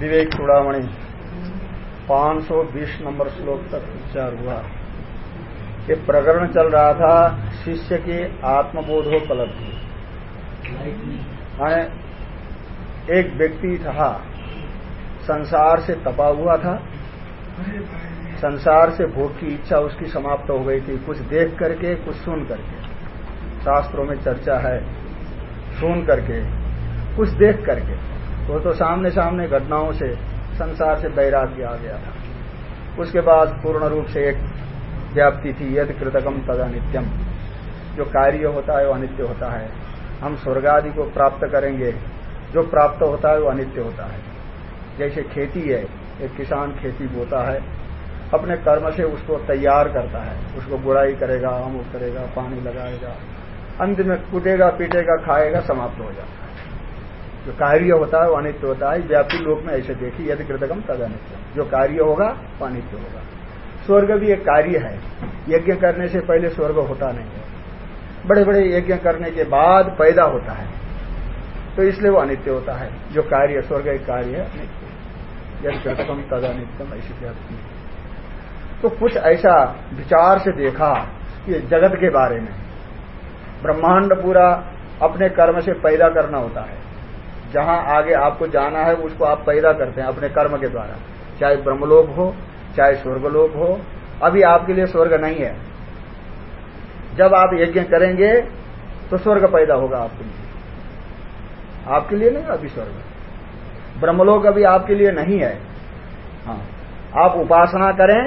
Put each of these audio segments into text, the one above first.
विवेक चूड़ामणि 520 number श्लोक तक विचार हुआ। ये प्रकरण चल रहा था शिष्य की आत्मबोधोपलब्धि माने एक व्यक्ति था, संसार से तपा हुआ था, संसार से भोग की इच्छा उसकी समाप्त हो गई थी। कुछ देख करके, कुछ सुन करके। शास्त्रों में चर्चा है, सुन करके, कुछ देख करके। वो तो सामने सामने घटनाओं से, संसार से बैराग्य आ गया था। उसके बाद पूर्ण रूप से एक व्याप्ति थी यद कृतकम तद अनित्यम जो कार्य होता है वो अनित्य होता है। हम स्वर्ग आदि को प्राप्त करेंगे, जो प्राप्त होता है वो अनित्य होता है। जैसे खेती है, एक किसान खेती बोता है, अपने कर्म से उसको तैयार करता है। उसको बुराई करेगा अमुक करेगा, पानी लगाएगा, अंत में कूटेगा पीटेगा, खाएगा, समाप्त हो जाता है। जो कार्य होता है, वो अनित्य होता है। व्यापी लोक में ऐसे देखी यदि कृतकम तद अनित्य। जो कार्य होगा, वो अनित्य होगा। स्वर्ग भी एक कार्य है। यज्ञ करने से पहले स्वर्ग होता नहीं है। बड़े बड़े यज्ञ करने के बाद पैदा होता है। तो इसलिए वो अनित्य होता है। जो कार्य, स्वर्ग एक कार्य है, अनित्य यदि कृतकम तद अनित्यम ऐसी व्याप्ति तो कुछ ऐसा विचार से देखा कि जगत के बारे में। ब्रह्मांड पूरा अपने कर्म से पैदा करना होता है। जहाँ आगे आपको जाना है, उसको आप पैदा करते हैं अपने कर्म के द्वारा। चाहे ब्रह्मलोक हो, चाहे स्वर्गलोक हो, अभी आपके लिए स्वर्ग नहीं है। जब आप यज्ञ करेंगे तो स्वर्ग पैदा होगा आपके लिए। आपके लिए नहीं, अभी स्वर्ग। ब्रह्मलोक अभी आपके लिए नहीं है। हाँ आप उपासना करें,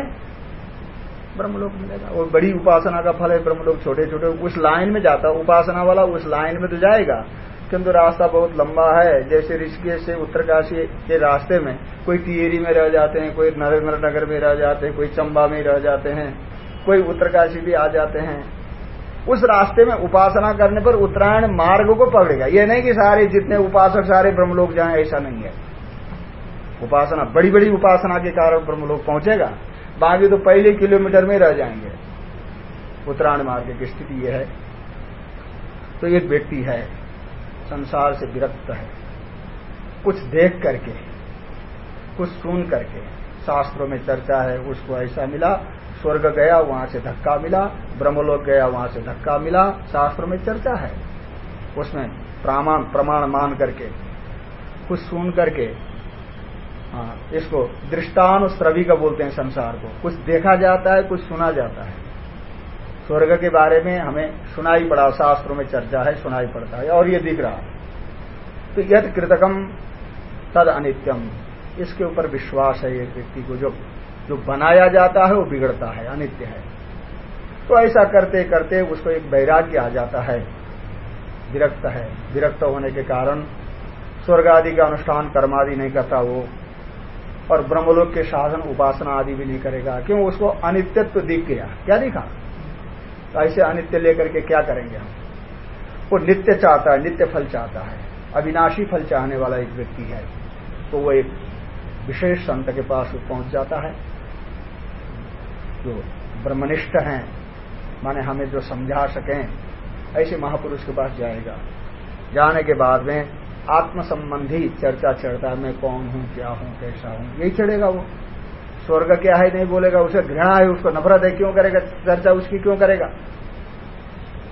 ब्रह्मलोक मिलेगा। वो बड़ी उपासना का फल है ब्रह्मलोक छोटे छोटे उस लाइन में जाता उपासना वाला उस लाइन में तो जाएगा। किंतु रास्ता बहुत लंबा है। जैसे ऋषिकेश से उत्तरकाशी के रास्ते में कोई टिएरी में रह जाते हैं, कोई नरेंद्र नगर में रह जाते हैं, कोई चंबा में रह जाते हैं, कोई उत्तरकाशी भी आ जाते हैं। उस रास्ते में उपासना करने पर उत्तरायण मार्ग को पकड़ेगा ये नहीं कि सारे जितने उपासक, सारे ब्रह्मलोक जाए, ऐसा नहीं है। उपासना बड़ी बड़ी उपासना के कारण ब्रह्मलोक पहुंचेगा। बाकी तो पहले किलोमीटर में रह जाएँगे। उत्तरायण मार्ग की स्थिति यह है। तो एक व्यक्ति है। संसार से विरक्त है। कुछ देख करके, कुछ सुन करके शास्त्रों में चर्चा है, उसको ऐसा मिला, स्वर्ग गया, वहाँ से धक्का मिला, ब्रह्मलोक गया, वहाँ से धक्का मिला, शास्त्रों में चर्चा है। उसमें प्रमाण प्रमाण मान करके, कुछ सुन करके हाँ इसको दृष्टानुश्रवी का बोलते हैं संसार को। कुछ देखा जाता है, कुछ सुना जाता है। स्वर्ग के बारे में हमें सुनाई पड़ा, शास्त्रों में चर्चा है, सुनाई पड़ता है, और ये दिख रहा तो यद कृतकम तद अनित्यम इसके ऊपर विश्वास है एक व्यक्ति को, जो जो बनाया जाता है, वो बिगड़ता है, अनित्य है। तो ऐसा करते करते उसको एक वैराग्य आ जाता है, विरक्त है। विरक्त होने के कारण स्वर्ग आदि का अनुष्ठान कर्मादि नहीं करता वो, और ब्रह्मलोक के साधन उपासना आदि भी नहीं करेगा, क्यों? उसको अनित्यत्व दिख गया। क्या दिखा? तो ऐसे अनित्य लेकर के क्या करेंगे हम? वो नित्य चाहता है, नित्य फल चाहता है। अविनाशी फल चाहने वाला एक व्यक्ति है। तो वो एक विशेष संत के पास पहुँच जाता है। जो ब्रह्मनिष्ठ हैं, माने हमें जो समझा सकें, ऐसे महापुरुष के पास जाएगा। जाने के बाद में आत्म संबंधी चर्चा चढ़ता मैं कौन हूँ, क्या हूँ, कैसा हूँ, यही चढ़ेगा वो। स्वर्ग क्या है नहीं बोलेगा, उसे घृणा है, उसको नफरत है, क्यों करेगा? चर्चा उसकी क्यों करेगा?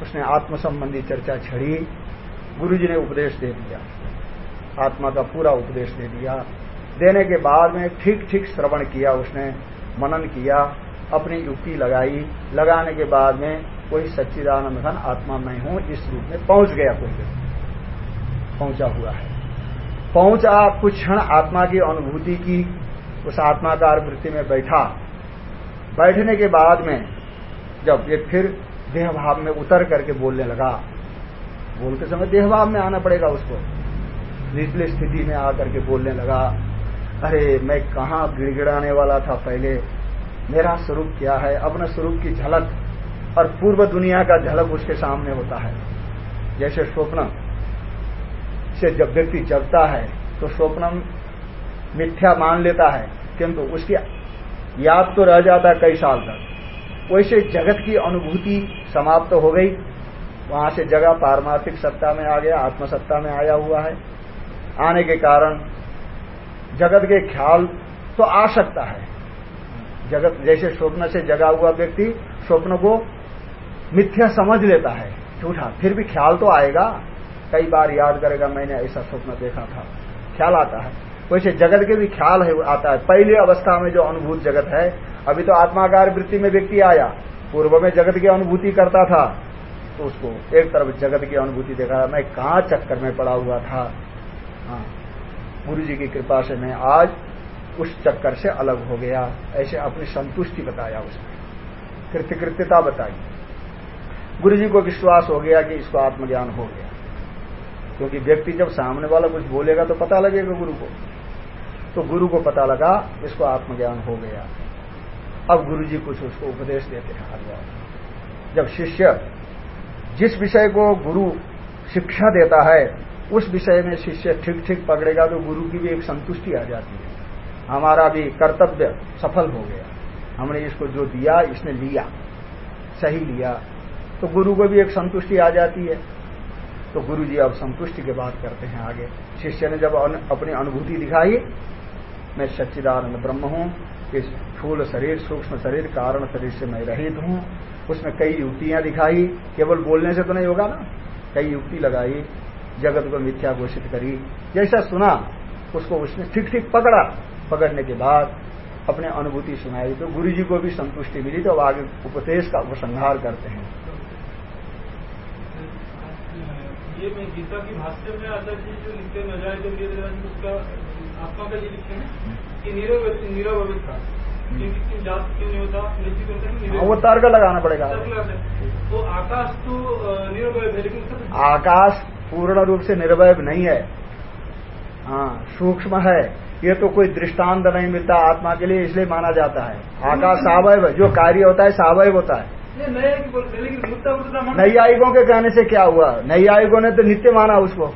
उसने आत्म संबंधी चर्चा छड़ी गुरु जी ने उपदेश दे दिया। आत्मा का पूरा उपदेश दे दिया। देने के बाद में ठीक ठीक श्रवण किया उसने, मनन किया, अपनी युक्ति लगाई। लगाने के बाद में कोई सच्चिदानंद घन आत्मा मैं हूँ, इस रूप में पहुँच गया कोई व्यक्ति। पहुँचा हुआ है। पहुँचा कुछ क्षण आत्मा की अनुभूति की उस आत्माकार वृत्ति में बैठा। बैठने के बाद में जब ये फिर देह भाव में उतर करके बोलने लगा, बोलते समय देह भाव में आना पड़ेगा उसको। निचली स्थिति में आकर के बोलने लगा, अरे, मैं कहा गिड़गिड़ाने वाला था पहले? मेरा स्वरूप क्या है? अपने स्वरूप की झलक और पूर्व दुनिया का झलक उसके सामने होता है। जैसे स्वप्न से जब व्यक्ति जगता है तो स्वप्न मिथ्या मान लेता है, किंतु उसकी याद तो रह जाता है कई साल तक। वैसे जगत की अनुभूति समाप्त तो हो गई। वहाँ से जगह पारमार्थिक सत्ता में आ गया, आत्मसत्ता में आया हुआ है। आने के कारण जगत के ख्याल तो आ सकता है। जगत जैसे स्वप्न से जगा हुआ व्यक्ति स्वप्न को मिथ्या समझ लेता है। झूठा, फिर भी ख्याल तो आएगा। कई बार याद करेगा, मैंने ऐसा स्वप्न देखा था। ख्याल आता है। वैसे जगत के भी ख्याल है, आता है। पहली अवस्था में जो अनुभूत जगत है, अभी तो आत्माकार वृत्ति में व्यक्ति आया। पूर्व में जगत की अनुभूति करता था तो उसको एक तरफ़ जगत की अनुभूति देखा, मैं कहा चक्कर में पड़ा हुआ था? हाँ गुरु जी की कृपा से मैं आज उस चक्कर से अलग हो गया, ऐसे अपनी संतुष्टि बताया उसने। कृतिकृत्यता बताई। गुरु जी को विश्वास हो गया कि इसको आत्मज्ञान हो गया। क्योंकि व्यक्ति जब सामने वाला कुछ बोलेगा तो पता लगेगा गुरु को। तो गुरु को पता लगा, इसको आत्मज्ञान हो गया। अब गुरु जी कुछ उसको उपदेश देते हैं बार जब शिष्य जिस विषय को गुरु शिक्षा देता है, उस विषय में शिष्य ठीक ठीक पकड़ेगा तो गुरु की भी एक संतुष्टि आ जाती है। हमारा भी कर्तव्य सफल हो गया। हमने इसको जो दिया, इसने लिया। सही लिया। तो गुरु को भी एक संतुष्टि आ जाती है। तो गुरु जी अब संतुष्टि की बात करते हैं आगे। शिष्य ने जब अपनी अनुभूति दिखाई मैं सच्चिदानंद ब्रह्म हूँ, इस फूल शरीर, सूक्ष्म शरीर, कारण शरीर से मैं रहित हूँ। उसमें कई युक्तियाँ दिखाई, केवल बोलने से तो नहीं होगा ना? कई युक्ति लगाई, जगत को मिथ्या घोषित करी। जैसा सुना, उसको उसने ठीक ठीक पकड़ा। पकड़ने के बाद अपने अनुभूति सुनाई तो गुरु जी को भी संतुष्टि मिली तो आगे उपदेश का उपसंहार करते हैं। ये मैं गीता की भाष्य में आचार्य जी जो लिखते नजाए आत्मा का ये लिखते हैं कि नीरव था हाँ, वो तर्क लगाना पड़ेगा। तो आकाश तो निरवय है लेकिन आकाश पूर्ण रूप से निर्वय नहीं है। हाँ सूक्ष्म है। ये तो कोई दृष्टांत नहीं मिलता आत्मा के लिए इसलिए माना जाता है। आकाश सावय जो कार्य होता है सावय होता है। नई नैयायिकों के कहने से क्या हुआ? नई नैयायिकों ने तो नित्य माना उसको।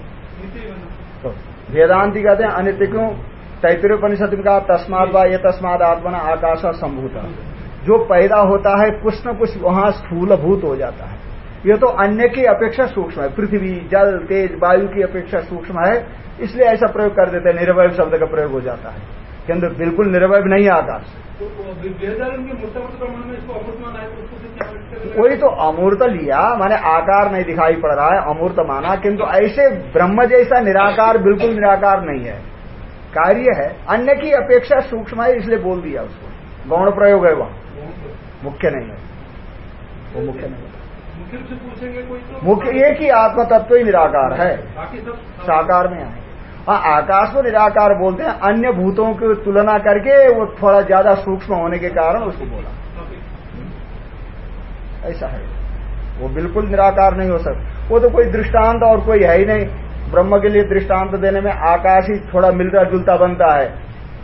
तो वेदांति कहते हैं, अनित्य क्यों? तैतृय परिषद में कहा तस्माद व ये तस्माद आत्मा आकाश संभूत। जो पैदा होता है, कुछ न कुछ वहाँ स्थूलभूत हो जाता है। ये तो अन्य की अपेक्षा सूक्ष्म है। पृथ्वी, जल, तेज, वायु की अपेक्षा सूक्ष्म है। इसलिए ऐसा प्रयोग कर देते हैं, निर्वय शब्द का प्रयोग हो जाता है। किंतु बिल्कुल निर्वय नहीं आता तो वही तो अमूर्त लिया माने आकार नहीं दिखाई पड़ रहा है अमूर्त माना किंतु ऐसे ब्रह्म जैसा निराकार बिल्कुल निराकार नहीं है। कार्य है अन्य की अपेक्षा सूक्ष्म है इसलिए बोल दिया उसको। गौण प्रयोग है वह। मुख्य नहीं है। वो मुख्य नहीं है। मुख्य एक ही आत्म तत्व ही निराकार है। साकार में आए। हाँ आकाश को निराकार बोलते हैं। अन्य भूतों की तुलना करके वो थोड़ा ज़्यादा सूक्ष्म होने के कारण उसको बोला। ऐसा है। वो बिल्कुल निराकार नहीं हो सकता। वो तो कोई दृष्टांत और कोई है ही नहीं। ब्रह्म के लिए दृष्टांत देने में आकाश ही थोड़ा मिलता जुलता बनता है।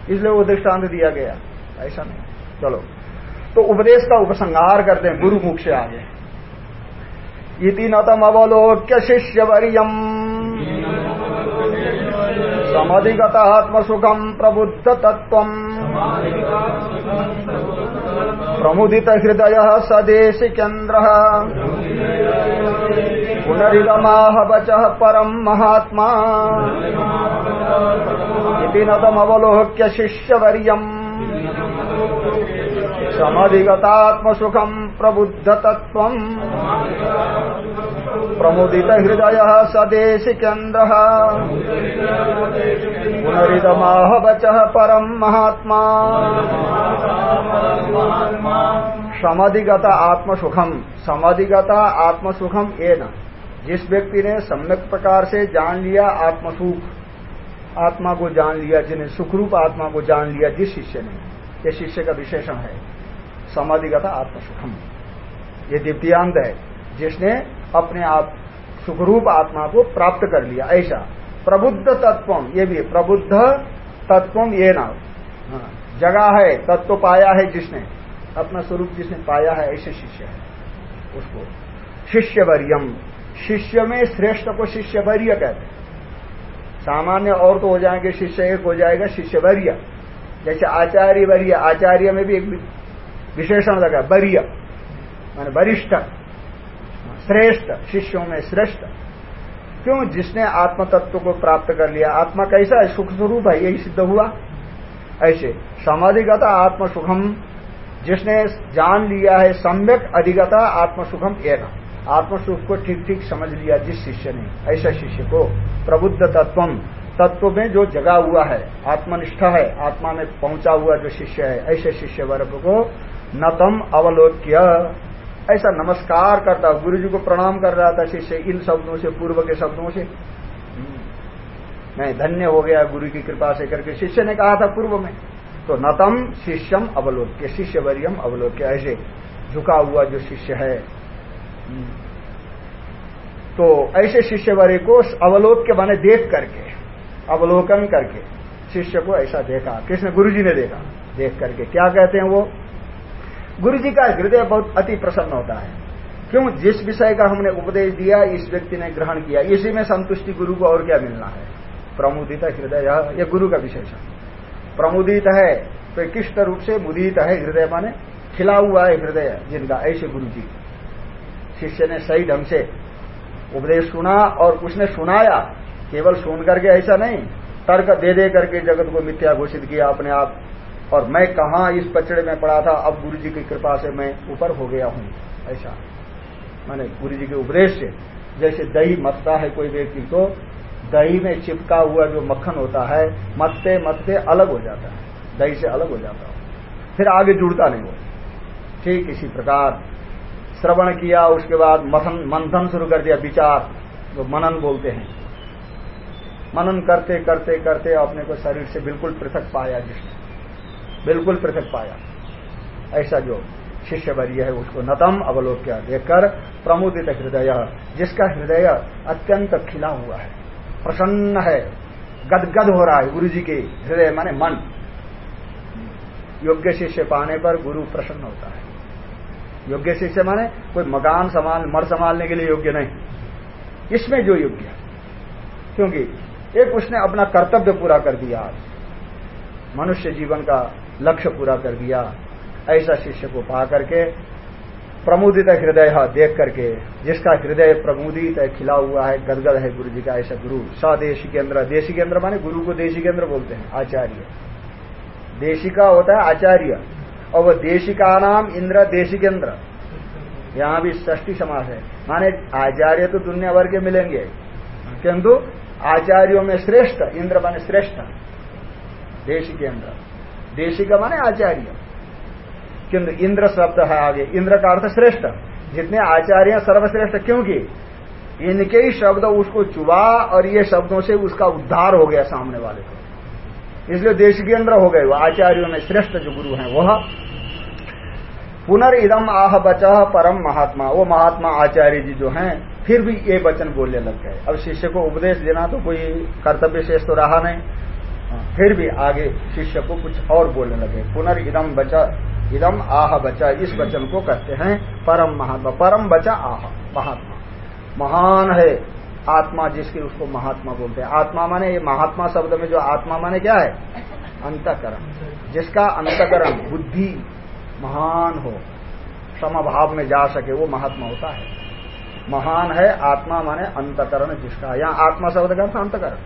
इसलिए वो दृष्टांत दिया गया। ऐसा नहीं। चलो। तो उपदेश का उपसंहार करते हैं गुरु मुख से आगे। इति नतम अवलोक्य शिष्य वरियम समधिगत आत्मसुखम प्रबुद्ध तत्व प्रमुदित हृदय सदेशिकेन्द्र। पुनरिदमाह वच परम महात्मा। नतमवलोक्य शिष्यवर्यम् समधिगतात्मसुखम प्रबुद्ध तत्व प्रमुदित हृदय सदेशिकेन्द्र पुनरिदमाह वच परम महात्मा। समधिगत आत्मसुखम समधिगत आत्मसुखम ये न जिस व्यक्ति ने सम्यक प्रकार से जान लिया आत्मसुख, आत्मा को जान लिया, जिन्हें सुखरूप आत्मा को जान लिया, जिस शिष्य ने, ये शिष्य का विशेषण है। समाधिगत आत्मसुखम। ये दिव्यांत है। जिसने अपने आप सुखरूप आत्मा को प्राप्त कर लिया ऐसा। प्रबुद्ध तत्व ये भी प्रबुद्ध तत्व ये ना। हाँ, जगह है तत्व पाया है जिसने। अपना स्वरूप जिसने पाया है ऐसे शिष्य है। उसको शिष्यवर्यम। शिष्य में श्रेष्ठ को शिष्यवर्य कहते हैं। सामान्य और तो हो जाएँगे शिष्य एक हो जाएगा शिष्यवर्य। जैसे आचार्य वर्य आचार्य में भी एक विशेषण लगा वर्य मान वरिष्ठ, श्रेष्ठ, शिष्यों में श्रेष्ठ। क्यों? जिसने आत्म तत्व को प्राप्त कर लिया, आत्मा कैसा है? सुख स्वरूप है, यही सिद्ध हुआ। ऐसे, समाधिगता आत्म सुखम जिसने जान लिया है सम्यक, अधिगता आत्म सुखम एक आत्म सुख को ठीक ठीक समझ लिया, जिस शिष्य ने, ऐसा शिष्य को, प्रबुद्ध तत्व तत्व में जो जगा हुआ है, आत्मनिष्ठा है, आत्मा में पहुँचा हुआ जो शिष्य है, ऐसे शिष्य वर्ग को नतम अवलोक्य। ऐसा नमस्कार करता गुरु जी को प्रणाम कर रहा था शिष्य, इन शब्दों से, पूर्व के शब्दों से। मैं धन्य हो गया गुरु की कृपा से करके। शिष्य ने कहा था पूर्व में तो नतम शिष्यम अवलोक्य शिष्य वर्यम अवलोक्य, ऐसे झुका हुआ जो शिष्य है। तो ऐसे शिष्य वर्य को अवलोक्य माने देख करके, अवलोकन करके, शिष्य को ऐसा देखा। किसने? गुरु जी ने देखा। देख करके। क्या कहते हैं वो? गुरु जी का हृदय बहुत अति प्रसन्न होता है। क्यों? जिस विषय का हमने उपदेश दिया, इस व्यक्ति ने ग्रहण किया, इसी में संतुष्टि गुरु को और क्या मिलना है? प्रमुदित हृदय, यह गुरु का विशेषण। प्रमुदित है तो रूप से मुदित है हृदय माने खिला हुआ है हृदय जिनका, ऐसे गुरु जी शिष्य ने सही ढंग से उपदेश सुना और उसने सुनाया, केवल सुन करके ऐसा नहीं, तर्क दे दे करके जगत को मिथ्या घोषित किया, अपने आप और मैं कहा इस पचड़े में पड़ा था, अब गुरु जी की कृपा से मैं ऊपर हो गया हूँ। ऐसा। माने गुरु जी के उपदेश से। जैसे दही मत्ता है कोई व्यक्ति तो दही में चिपका हुआ जो मक्खन होता है, मत्ते मत्ते अलग हो जाता है। दही से अलग हो जाता है। फिर आगे जुड़ता नहीं वो ठीक इसी प्रकार, श्रवण किया, उसके बाद मथन मंथन शुरू कर दिया, विचार, जो मनन बोलते हैं। मनन करते करते करते अपने को शरीर से बिल्कुल पृथक पाया जिसने। बिल्कुल पृथक पाया। ऐसा जो शिष्य वर्य है, उसको नतम अवलोक्य देखकर प्रमुदित हृदय, जिसका हृदय अत्यंत खिला हुआ है, प्रसन्न है, गदगद हो रहा है गुरु जी के हृदय, माने मन। योग्य शिष्य पाने पर गुरु प्रसन्न होता है। योग्य शिष्य माने कोई मकान संभाल, मर संभालने के लिए योग्य नहीं। इसमें जो योग्य क्योंकि एक उसने अपना कर्तव्य पूरा कर दिया आज। मनुष्य जीवन का लक्ष्य पूरा कर दिया। ऐसा शिष्य को पा करके प्रमुदित हृदय देख करके, जिसका हृदय प्रमुदित है, खिला हुआ है, गदगद है गुरु जी का, ऐसा गुरु स्वदेशी केंद्र, देशी केंद्र माने गुरु को देशी केंद्र बोलते हैं, आचार्य। देशिका होता है आचार्य, और वह देशिका नाम इंद्र देशी केंद्र। यहाँ भी ष्टी समास है। माने आचार्य तो दुनिया भर के मिलेंगे, किंतु आचार्यों में श्रेष्ठ, इंद्र माने श्रेष्ठ, देशी केंद्र। देशी का माने आचार्य। किंतु इंद्र शब्द है आगे। इंद्र का अर्थ श्रेष्ठ। जितने आचार्य सर्वश्रेष्ठ क्योंकि इनके ही शब्द उसको चुबा और ये शब्दों से उसका उद्धार हो गया सामने वाले को। इसलिए देश के अंदर हो गए वो। आचार्यों में श्रेष्ठ जो गुरु हैं वह पुनर्दम आह बच परम महात्मा। वो महात्मा आचार्य जी जो हैं, फिर भी ये वचन बोलने लग गए। अब शिष्य को उपदेश देना तो कोई कर्तव्य शेष तो रहा नहीं। फिर भी आगे शिष्य को कुछ और बोलने लगे। पुनर्दम बचा इदम आह बचा, इस वचन को कहते हैं परम महात्मा। परम बचा आह, महात्मा। महान है। आत्मा जिसकी उसको महात्मा बोलते हैं। आत्मा माने, ये महात्मा शब्द में जो आत्मा माने क्या है? अंतकरण। जिसका अंतकरण बुद्धि, महान हो, समभाव में जा सके, वो महात्मा होता है। महान है, आत्मा माने अंतकरण जिसका। यहाँ आत्मा शब्द का अंतकरण।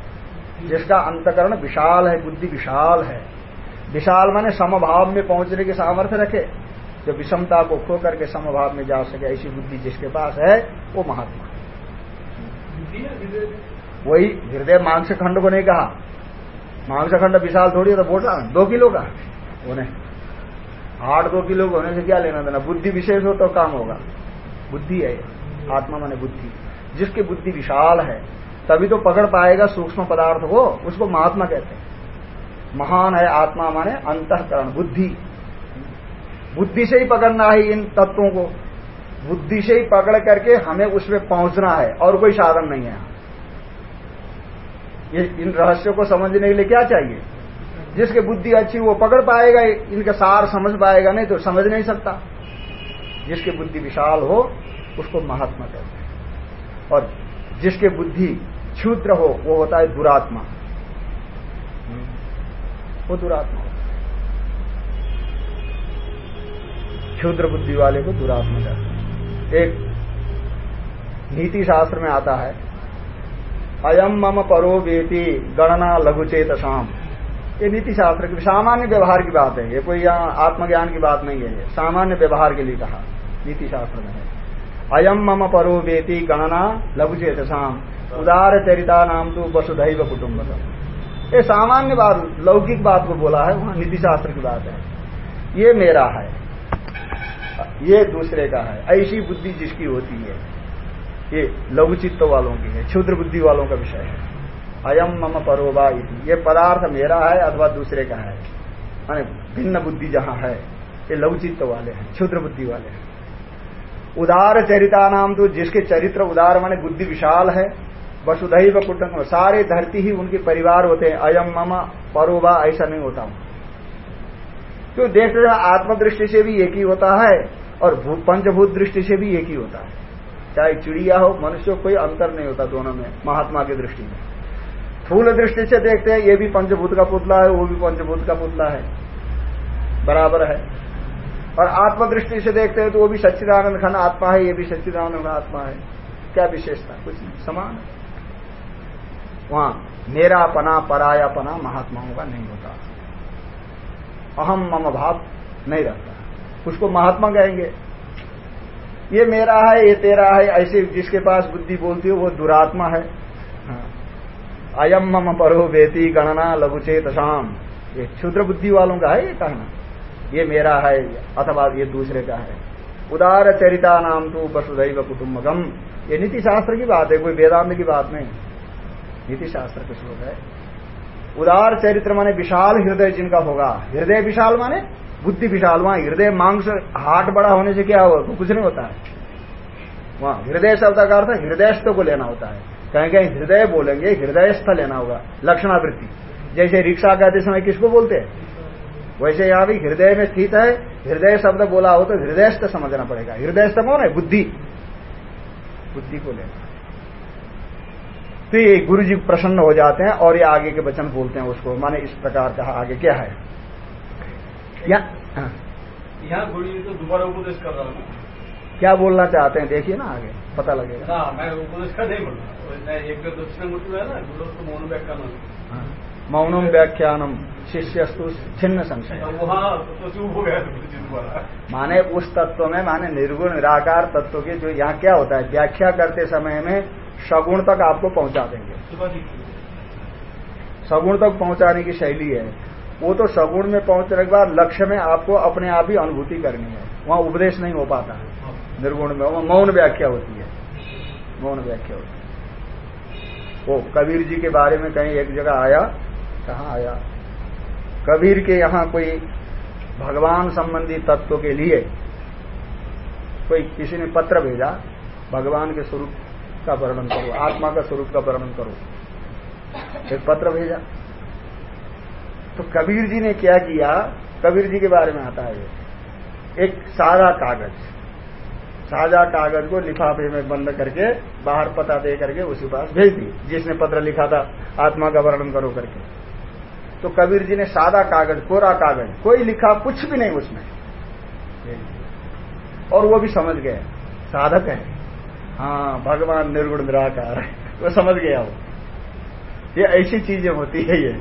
जिसका अंतकरण विशाल है, बुद्धि विशाल है। विशाल माने समभाव में पहुँचने के सामर्थ्य रखे। जो विषमता को खो करके समभाव में जा सके, ऐसी बुद्धि जिसके पास है, वो महात्मा। वही हृदय मांस खंड को नहीं कहा। मांस खंड विशाल थोड़ी तो बोल रहा दो किलो का उन्हें आठ, दो किलो होने से क्या लेना देना? बुद्धि विशेष हो तो काम होगा। बुद्धि है, आत्मा माने बुद्धि। जिसकी बुद्धि विशाल है तभी तो पकड़ पाएगा सूक्ष्म पदार्थ को, उसको महात्मा कहते हैं। महान है आत्मा माने अंतकरण, बुद्धि। बुद्धि से ही पकड़ना है इन तत्वों को। बुद्धि से ही पकड़ करके हमें उसमें पहुँचना है, और कोई साधन नहीं है। ये इन रहस्यों को समझने के लिए क्या चाहिए? जिसकी बुद्धि अच्छी वो पकड़ पाएगा, इनका सार समझ पाएगा, नहीं तो समझ नहीं सकता। जिसकी बुद्धि विशाल हो, उसको महात्मा कहते हैं। और जिसके बुद्धि क्षुद्र हो वो होता है दुरात्मा। वो दुरात्मा होता है। क्षुद्र बुद्धि वाले को दुरात्मा कहते हैं। एक नीति शास्त्र में आता है अयम मम परो वेती गणना लघुचेत शाम ये नीति शास्त्र की सामान्य व्यवहार की बात है। ये कोई यहाँ आत्मज्ञान की बात नहीं है ये। सामान्य व्यवहार के लिए कहा नीति शास्त्र में है। अयम मम परो वेती गणना लघुचेत शाम उदार चरिता नाम तो वसुधैव कुटुम्ब ये सामान्य बात, लौकिक बात को बोला है, वहाँ नीति शास्त्र की बात है। ये मेरा है, ये दूसरे का है। ऐसी बुद्धि जिसकी होती है, ये लघु चित्त वालों की है, क्षुद्र बुद्धि वालों का विषय है। अयम मम परोबा ये पदार्थ मेरा है अथवा दूसरे का है? माने भिन्न बुद्धि जहाँ है, ये लघु चित्त वाले हैं, क्षुद्र बुद्धि वाले हैं। उदार चरिता नाम तो जिसके चरित्र उदार माने बुद्धि विशाल है वसुधैव कुटुंब सारे धरती ही उनके परिवार होते हैं। अयम मम परोबा ऐसा नहीं होता। हूँ क्यों देखते आत्मदृष्टि से भी एक ही होता है और पंचभूत दृष्टि से भी एक ही होता है। चाहे चिड़िया हो, मनुष्य कोई अंतर नहीं होता दोनों में, महात्मा की दृष्टि में। फूल दृष्टि से देखते हैं, ये भी पंचभूत का पुतला है, वो भी पंचभूत का पुतला है। बराबर है। और आत्मदृष्टि से देखते हैं तो वो भी सच्चिदानंद खंड आत्मा है, ये भी सच्चिदानंद आत्मा है। क्या विशेषता? कुछ नहीं। समान है। वहाँ मेरापना, परायापना महात्माओं का नहीं होता। अहम मम भाव नहीं रहता। उसको महात्मा कहेंगे, ये मेरा है, ये तेरा है, ऐसे जिसके पास बुद्धि बोलती हो, वो दुरात्मा है। हाँ। अयम मम परो बेती गणना लघुचेत शाम ये क्षुद्र बुद्धि वालों का है ये कहना। ये मेरा है, अथवा ये दूसरे का है। उदार चरिता नाम तो वसुदैव कुटुम्बकम। ये नीति शास्त्र की बात है, कोई वेदांत की बात नहीं। नीति शास्त्र के श्लोक है। उदार चरित्र माने विशाल हृदय जिनका होगा। हृदय विशाल माने बुद्धि विशाल। वहाँ हृदय मांस हाट बड़ा होने से क्या होगा? कुछ नहीं होता है। वहाँ हृदय शब्द का अर्थ हृदयस्थ को लेना होता है। कहीं कहीं हृदय बोलेंगे, हृदयस्थ लेना होगा। लक्षणावृत्ति। जैसे रिक्शा कहते समय किसको बोलते हैं? वैसे यहाँ भी हृदय में स्थित है। हृदय शब्द बोला हो तो हृदयस्थ समझना पड़ेगा। हृदयस्थ कौन है? बुद्धि। बुद्धि को लेना। तो ये गुरु जी प्रसन्न हो जाते हैं और ये आगे के वचन बोलते हैं उसको माने इस प्रकार का आगे क्या है। हाँ। यहाँ गुरु जी तो दोबारा उपदेश कर रहा हूँ। क्या बोलना चाहते हैं देखिए ना आगे पता लगेगा। ना मैं उपदेश का नहीं बोल रहा एक है ना गुरु तो मौन व्याख्यान। मौनम व्याख्यानम। शिष्यस्तु छिन्न संशय। तो माने उस तत्व में माने निर्गुण निराकार तत्व के जो यहाँ क्या होता है व्याख्या करते समय में सगुण तक आपको पहुँचा देंगे। सगुण तक पहुँचाने की शैली है। वो तो सगुण में पहुँचने के बाद लक्ष्य में आपको अपने आप ही अनुभूति करनी है। वहाँ उपदेश नहीं हो पाता। है निर्गुण में वहाँ मौन व्याख्या होती है। मौन व्याख्या होती है। वो कबीर जी के बारे में कहीं एक जगह आया कहा आया? कबीर के यहाँ कोई भगवान संबंधी तत्व के लिए कोई किसी ने पत्र भेजा, भगवान के स्वरूप का वर्णन करो, आत्मा का स्वरूप का वर्णन करो। एक पत्र भेजा। तो कबीर जी ने क्या किया? कबीर जी के बारे में आता है। एक सादा कागज़ सादा कागज़ को लिफाफे में बंद करके, बाहर पता दे करके उसके पास भेज दी जिसने पत्र लिखा था, आत्मा का वर्णन करो करके। तो कबीर जी ने सादा कागज़, कोरा कागज़, कोई लिखा कुछ भी नहीं उसमें। और वो भी समझ गए। साधक है। हाँ भगवान निर्गुण निराकार है। वो समझ गया वो। ये ऐसी चीज़ें होती है ये।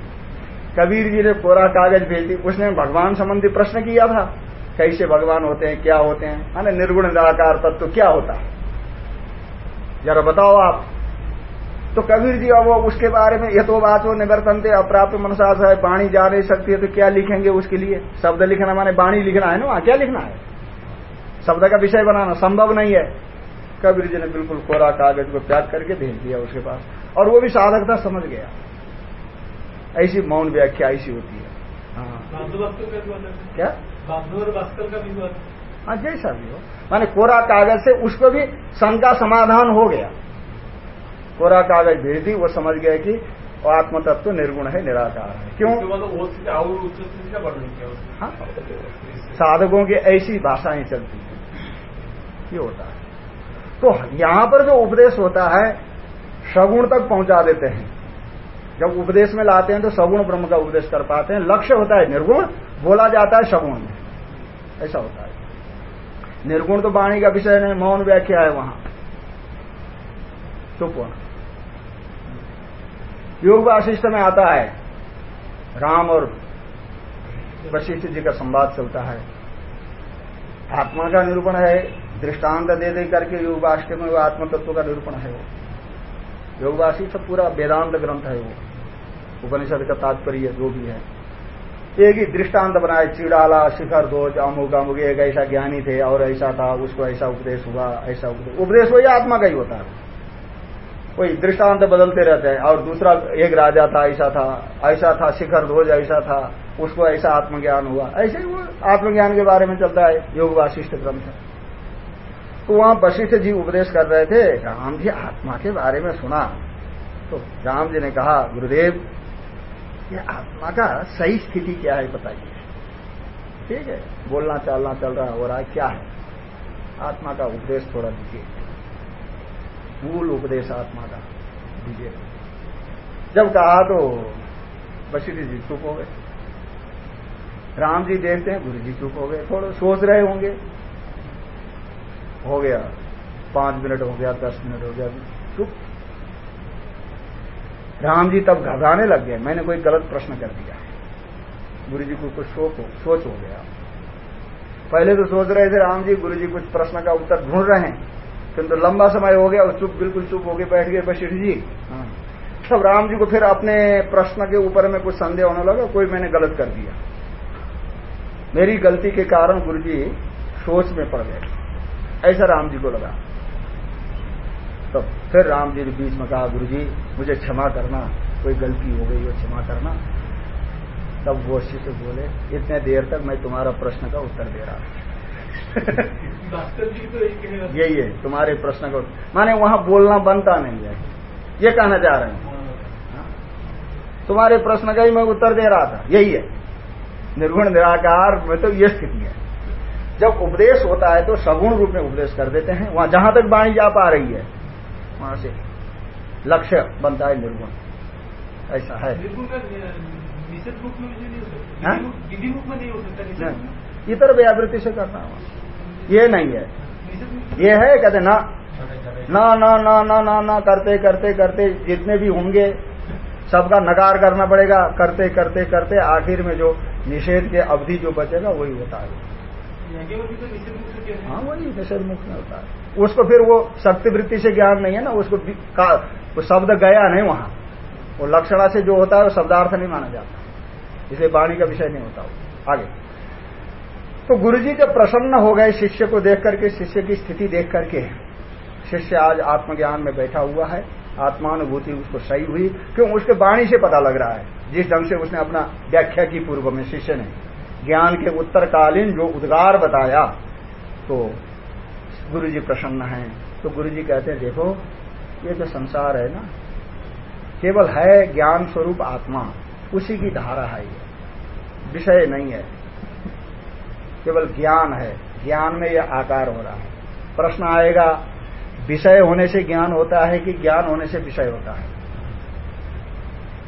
कबीर जी ने कोरा कागज़ भेज दी। उसने भगवान संबंधी प्रश्न किया था। कैसे भगवान होते हैं, क्या होते हैं? निर्गुण निराकार तत्व तो क्या होता? है जरा बताओ आप। तो कबीर जी अब उसके बारे में ये तो बात वो निवर्तन थे अप्राप्त मनसास है वाणी जा नहीं सकती है तो क्या लिखेंगे उसके लिए? शब्द लिखना माने वाणी लिखना है ना क्या लिखना है? शब्द का विषय बनाना संभव नहीं है। कबीर जी ने बिल्कुल कोरा कागज़ को त्याग करके भेज दिया उसके पास। और वो भी साधकता समझ गया। ऐसी मौन व्याख्या ऐसी होती है। हाँ। क्या? हाँ जैसा भी हो। माने कोरा कागज़ से उसको भी शंका समाधान हो गया। कोरा कागज़ भेज दी वो समझ गया कि आत्म तत्व तो निर्गुण है निराकार है। क्यों? हाँ। साधकों की ऐसी भाषाएँ चलती हैं। ये होता है। तो यहाँ पर जो उपदेश होता है सगुण तक पहुँचा देते हैं। जब उपदेश में लाते हैं तो सगुण ब्रह्म का उपदेश कर पाते हैं। लक्ष्य होता है निर्गुण बोला जाता है सगुण। में ऐसा होता है। निर्गुण तो वाणी का विषय नहीं मौन व्याख्या है वहाँ। चुप होना। योग वाशिष्ठ में आता है। राम और वशिष्ठ जी का संवाद चलता है। आत्मा का निरूपण है, दृष्टांत दे दे करके योग वाष्ट में वो आत्म तत्व का निरूपण है वो। योग वाशिष्ठ पूरा वेदांत ग्रंथ है वो। उपनिषद का तात्पर्य जो भी है। एक ही दृष्टांत बनाए, चिड़ाला, शिखर ध्वज, अमुक अमुक, एक ऐसा ज्ञानी थे और ऐसा था, उसको ऐसा उपदेश हुआ, ऐसा उपदेश उपदेश वही आत्मा का ही होता है। कोई दृष्टांत बदलते रहते हैं। और दूसरा एक राजा था, ऐसा था ऐसा था, शिखर ध्वज ऐसा था, उसको ऐसा आत्मज्ञान हुआ। ऐसे ही वो आत्मज्ञान के बारे में चलता है, योग वाशिष्ठ ग्रंथ तो वहाँ वशिष्ठ जी उपदेश कर रहे थे, राम जी, आत्मा के बारे में सुना। तो राम जी ने कहा, गुरुदेव, ये आत्मा का सही स्थिति क्या है बताइए? ठीक है, बोलना, चालना चल रहा हो रहा है, क्या है? आत्मा का उपदेश थोड़ा दीजिए। मूल उपदेश आत्मा का दीजिए जब कहा तो बशीरी जी चुप हो गए। राम जी देखते हैं, गुरु जी चुप हो गए। थोड़ा सोच रहे होंगे। हो गया, पाँच मिनट हो गया, दस मिनट हो गया, चुप। राम जी तब घबराने लग गए। मैंने कोई गलत प्रश्न कर दिया। गुरु जी को कुछ शोक हो, सोच हो गया। पहले तो सोच रहे थे, राम जी, गुरु जी कुछ प्रश्न का उत्तर ढूंढ रहे हैं। किंतु तो लंबा समय हो गया और चुप बिल्कुल चुप हो गए बैठ गए बशीर जी। हाँ। तब राम जी को फिर अपने प्रश्न के ऊपर में कुछ संदेह होने लगा कोई मैंने गलत कर दिया। मेरी गलती के कारण गुरु जी सोच में पड़ गए। ऐसा राम जी को लगा। तो फिर राम जी ने बीच में कहा गुरु जी मुझे क्षमा करना कोई गलती हो गई हो क्षमा करना। तब वो शिष्य बोले इतने देर तक मैं तुम्हारा प्रश्न का उत्तर दे रहा तो यही है तुम्हारे प्रश्न का। माने वहाँ बोलना बनता नहीं है। ये कहना चाह रहे हैं। हाँ। तुम्हारे प्रश्न का ही मैं उत्तर दे रहा था। यही है। निर्गुण निराकार में तो ये स्थिति है। जब उपदेश होता है तो सगुण रूप में उपदेश कर देते हैं। वहाँ जहाँ तक वाणी जा पा रही है वहाँ से लक्ष्य बनता है निर्गुण। ऐसा है। हाँ? इतर व्यावृत्ति से करना ये नहीं है। ये है, कहते ना ना ना ना ना ना ना, करते करते करते जितने भी होंगे, सबका नकार करना पड़ेगा। करते करते करते आखिर में जो निषेध के अवधि जो बचेगा, वही होता है। हाँ वही निषेध मुक्त में होता है। उसको फिर वो शक्ति वृत्ति से ज्ञान नहीं है ना, उसको वो शब्द गया नहीं वहाँ। वो लक्षणा से जो होता है, वो शब्दार्थ नहीं माना जाता। इसलिए वाणी का विषय नहीं होता। वो आगे। तो गुरु जी जब प्रसन्न हो गए शिष्य को देख करके, शिष्य की स्थिति देख करके, शिष्य आज आत्मज्ञान में बैठा हुआ है, आत्मानुभूति उसको सही हुई, क्यों? उसके वाणी से पता लग रहा है। जिस ढंग से उसने अपना व्याख्या की पूर्व में शिष्य ने, ज्ञान के उत्तरकालीन जो उद्गार बताया तो गुरु जी प्रसन्न है। तो गुरु जी कहते हैं, देखो, ये जो संसार है ना, केवल है ज्ञान स्वरूप आत्मा, उसी की धारा है ये। विषय नहीं है। केवल ज्ञान है। ज्ञान में यह आकार हो रहा है। प्रश्न आएगा, विषय होने से ज्ञान होता है कि ज्ञान होने से विषय होता है?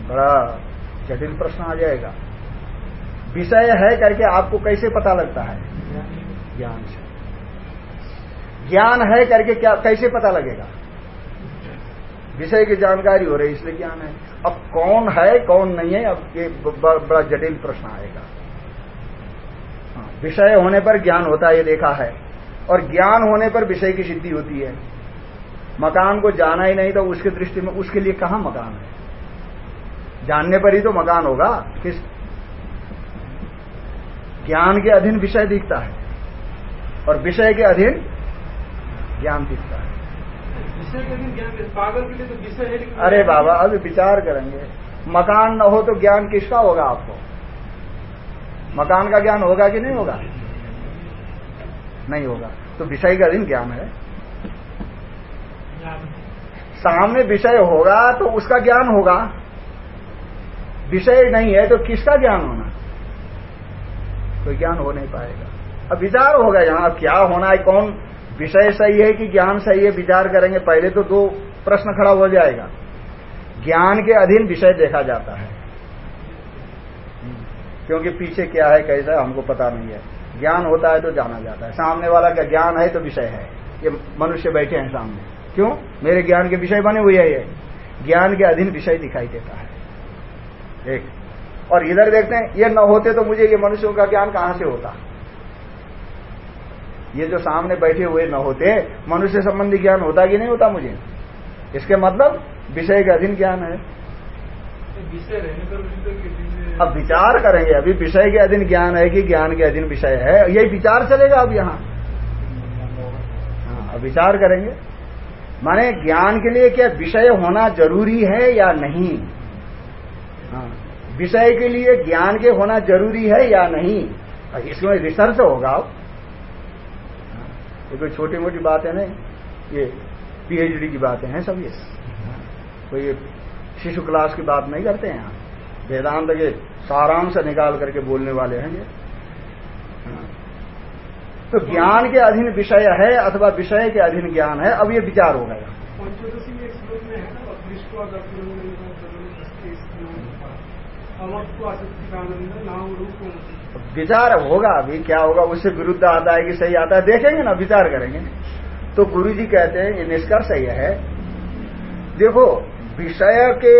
बड़ा जटिल प्रश्न आ जाएगा। विषय है करके आपको कैसे पता लगता है? ज्ञान से। ज्ञान है करके क्या, कैसे पता लगेगा? विषय की जानकारी हो रही इसलिए ज्ञान है। अब कौन है, कौन नहीं है, अब ये बड़ा जटिल प्रश्न आएगा। विषय होने पर ज्ञान होता है ये देखा है। और ज्ञान होने पर विषय की सिद्धि होती है। मकान को जाना ही नहीं तो उसकी दृष्टि में उसके लिए कहा मकान है? जानने पर ही तो मकान होगा। किस ज्ञान के अधीन विषय दिखता है। और विषय के अधीन ज्ञान दिखता है। विषय के अधीन ज्ञान पागल के लिए तो विषय है अरे बाबा अभी विचार करेंगे। मकान न हो तो ज्ञान किसका होगा आपको? मकान का ज्ञान होगा कि नहीं होगा? नहीं होगा। तो विषय का अधीन ज्ञान है। सामने विषय होगा तो उसका ज्ञान होगा। विषय नहीं है तो किसका ज्ञान होना? कोई ज्ञान हो नहीं पाएगा। अब विचार होगा यहाँ क्या होना है, कौन विषय सही है कि ज्ञान सही है, विचार करेंगे। पहले तो दो प्रश्न खड़ा हो जाएगा। ज्ञान के अधीन विषय देखा जाता है। क्योंकि पीछे क्या है, कैसा है, हमको पता नहीं है। ज्ञान होता है तो जाना जाता है। सामने वाला का ज्ञान है तो विषय है। ये मनुष्य बैठे हैं सामने। क्यों? मेरे ज्ञान के विषय बने हुए है ये। ज्ञान के अधीन विषय दिखाई देता है। एक। और इधर देखते हैं, ये न होते तो मुझे ये मनुष्यों का ज्ञान कहाँ से होता? ये जो सामने बैठे हुए न होते, मनुष्य संबंधी ज्ञान होता कि नहीं होता मुझे? इसके मतलब विषय के अधीन ज्ञान है। अब विचार करेंगे, अभी विषय के अधीन ज्ञान है कि ज्ञान के अधीन विषय है? यही विचार चलेगा अब यहाँ। हाँ अब विचार करेंगे। माने ज्ञान के लिए क्या विषय होना ज़रूरी है या नहीं? हाँ विषय के लिए ज्ञान के होना ज़रूरी है या नहीं? इसमें रिसर्च होगा। अब ये कोई छोटी मोटी बात है नहीं, ये पीएचडी की बातें हैं सब ये। कोई शिशु क्लास की बात नहीं करते हैं यहाँ वेदांत के सारांश निकाल करके बोलने वाले हैं ये। तो ज्ञान के अधीन विषय है अथवा विषय के अधीन ज्ञान है अब ये विचार हो गया। विचार होगा अभी क्या होगा उससे विरुद्ध आता है कि सही आता है देखेंगे ना विचार करेंगे। तो गुरु जी कहते हैं ये निष्कर्ष यह है। देखो विषय के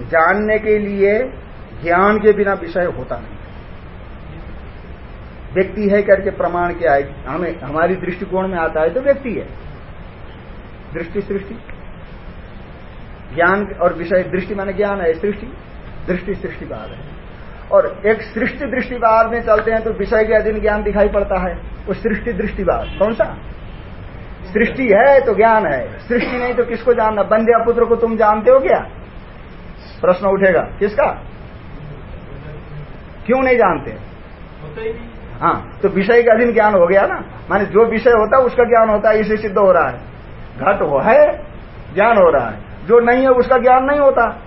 जानने के लिए ज्ञान के बिना विषय होता नहीं। व्यक्ति है करके प्रमाण क्या है हमें, हमारी दृष्टिकोण में आता है तो व्यक्ति है। दृष्टि सृष्टि। ज्ञान और विषय, दृष्टि माने ज्ञान है, सृष्टि। दृष्टि सृष्टिवाद है। और एक सृष्टि दृष्टिवाद में चलते हैं तो विषय के अधीन ज्ञान दिखाई पड़ता है। वो सृष्टि दृष्टिवाद कौन सा? सृष्टि है तो ज्ञान है। सृष्टि नहीं तो किसको जानना? बंध्या पुत्र को तुम जानते हो क्या? प्रश्न उठेगा। किसका? क्यों नहीं जानते? हाँ तो विषय के अधीन ज्ञान हो गया ना। माने जो विषय होता है, उसका ज्ञान होता है, इसे सिद्ध हो रहा है। घट हो है, ज्ञान हो रहा है। जो नहीं है, उसका ज्ञान नहीं होता।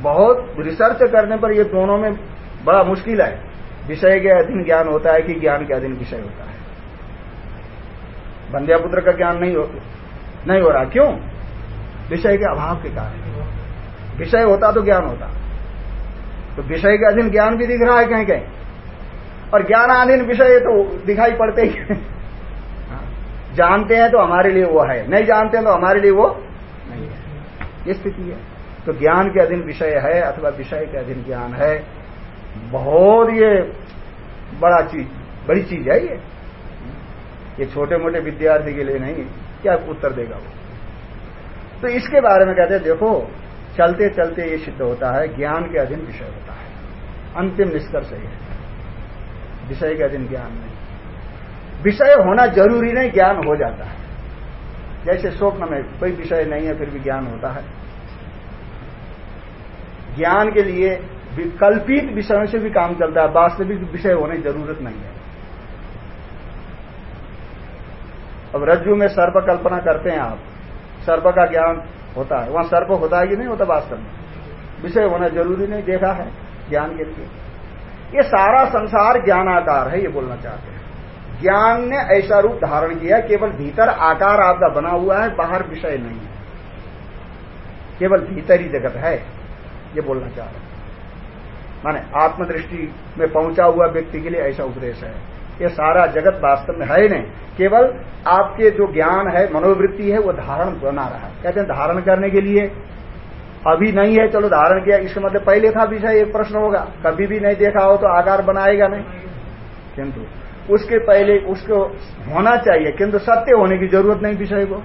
बहुत रिसर्च करने पर ये दोनों में बड़ा मुश्किल है। विषय के अधीन ज्ञान होता है कि ज्ञान के अधीन विषय होता है। बंध्या पुत्र का ज्ञान नहीं हो नहीं हो रहा। क्यों? विषय के अभाव के कारण। विषय होता तो ज्ञान होता। तो विषय के अधीन ज्ञान भी दिख रहा है कहीं कहीं और ज्ञानाधीन विषय तो दिखाई पड़ते ही जानते हैं तो हमारे लिए वो है। नहीं जानते हैं तो हमारे लिए वो नहीं है। ये स्थिति है। तो ज्ञान के अधीन विषय है अथवा विषय के अधीन ज्ञान है, बहुत ये बड़ा चीज़, बड़ी चीज़ है ये। ये छोटे मोटे विद्यार्थी के लिए नहीं क्या उत्तर देगा वो? तो इसके बारे में कहते हैं, देखो चलते चलते ये सिद्ध होता है, ज्ञान के अधीन विषय होता है। अंतिम निष्कर्ष ये। विषय के अधीन ज्ञान नहीं। विषय होना ज़रूरी नहीं, ज्ञान हो जाता है। जैसे स्वप्न में कोई विषय नहीं है, फिर भी ज्ञान होता है। ज्ञान के लिए कल्पित विषयों से भी काम चलता है, वास्तविक विषय होने की ज़रूरत नहीं है। अब रज्जु में सर्प कल्पना करते हैं आप। सर्प का ज्ञान होता है। वहाँ सर्प होता है कि नहीं होता वास्तव में। विषय होना ज़रूरी नहीं, देखा है, ज्ञान के लिए। ये सारा संसार ज्ञानाकार है, ये बोलना चाहते हैं। ज्ञान ने ऐसा रूप धारण किया, केवल भीतर आकार आपका बना हुआ है, बाहर विषय नहीं है। केवल भीतर ही जगत है, ये बोलना चाह रहे माने आत्मदृष्टि में पहुँचा हुआ व्यक्ति के लिए ऐसा उपदेश है। ये सारा जगत वास्तव में है ही नहीं। केवल आपके जो ज्ञान है मनोवृत्ति है वो धारण बना रहा है। कहते हैं धारण करने के लिए अभी नहीं है चलो धारण किया। इसका मतलब पहले था विषय एक प्रश्न होगा। कभी भी नहीं देखा हो तो आकार बनाएगा नहीं। किंतु उसके पहले उसको होना चाहिए। किंतु सत्य होने की ज़रूरत नहीं विषय को।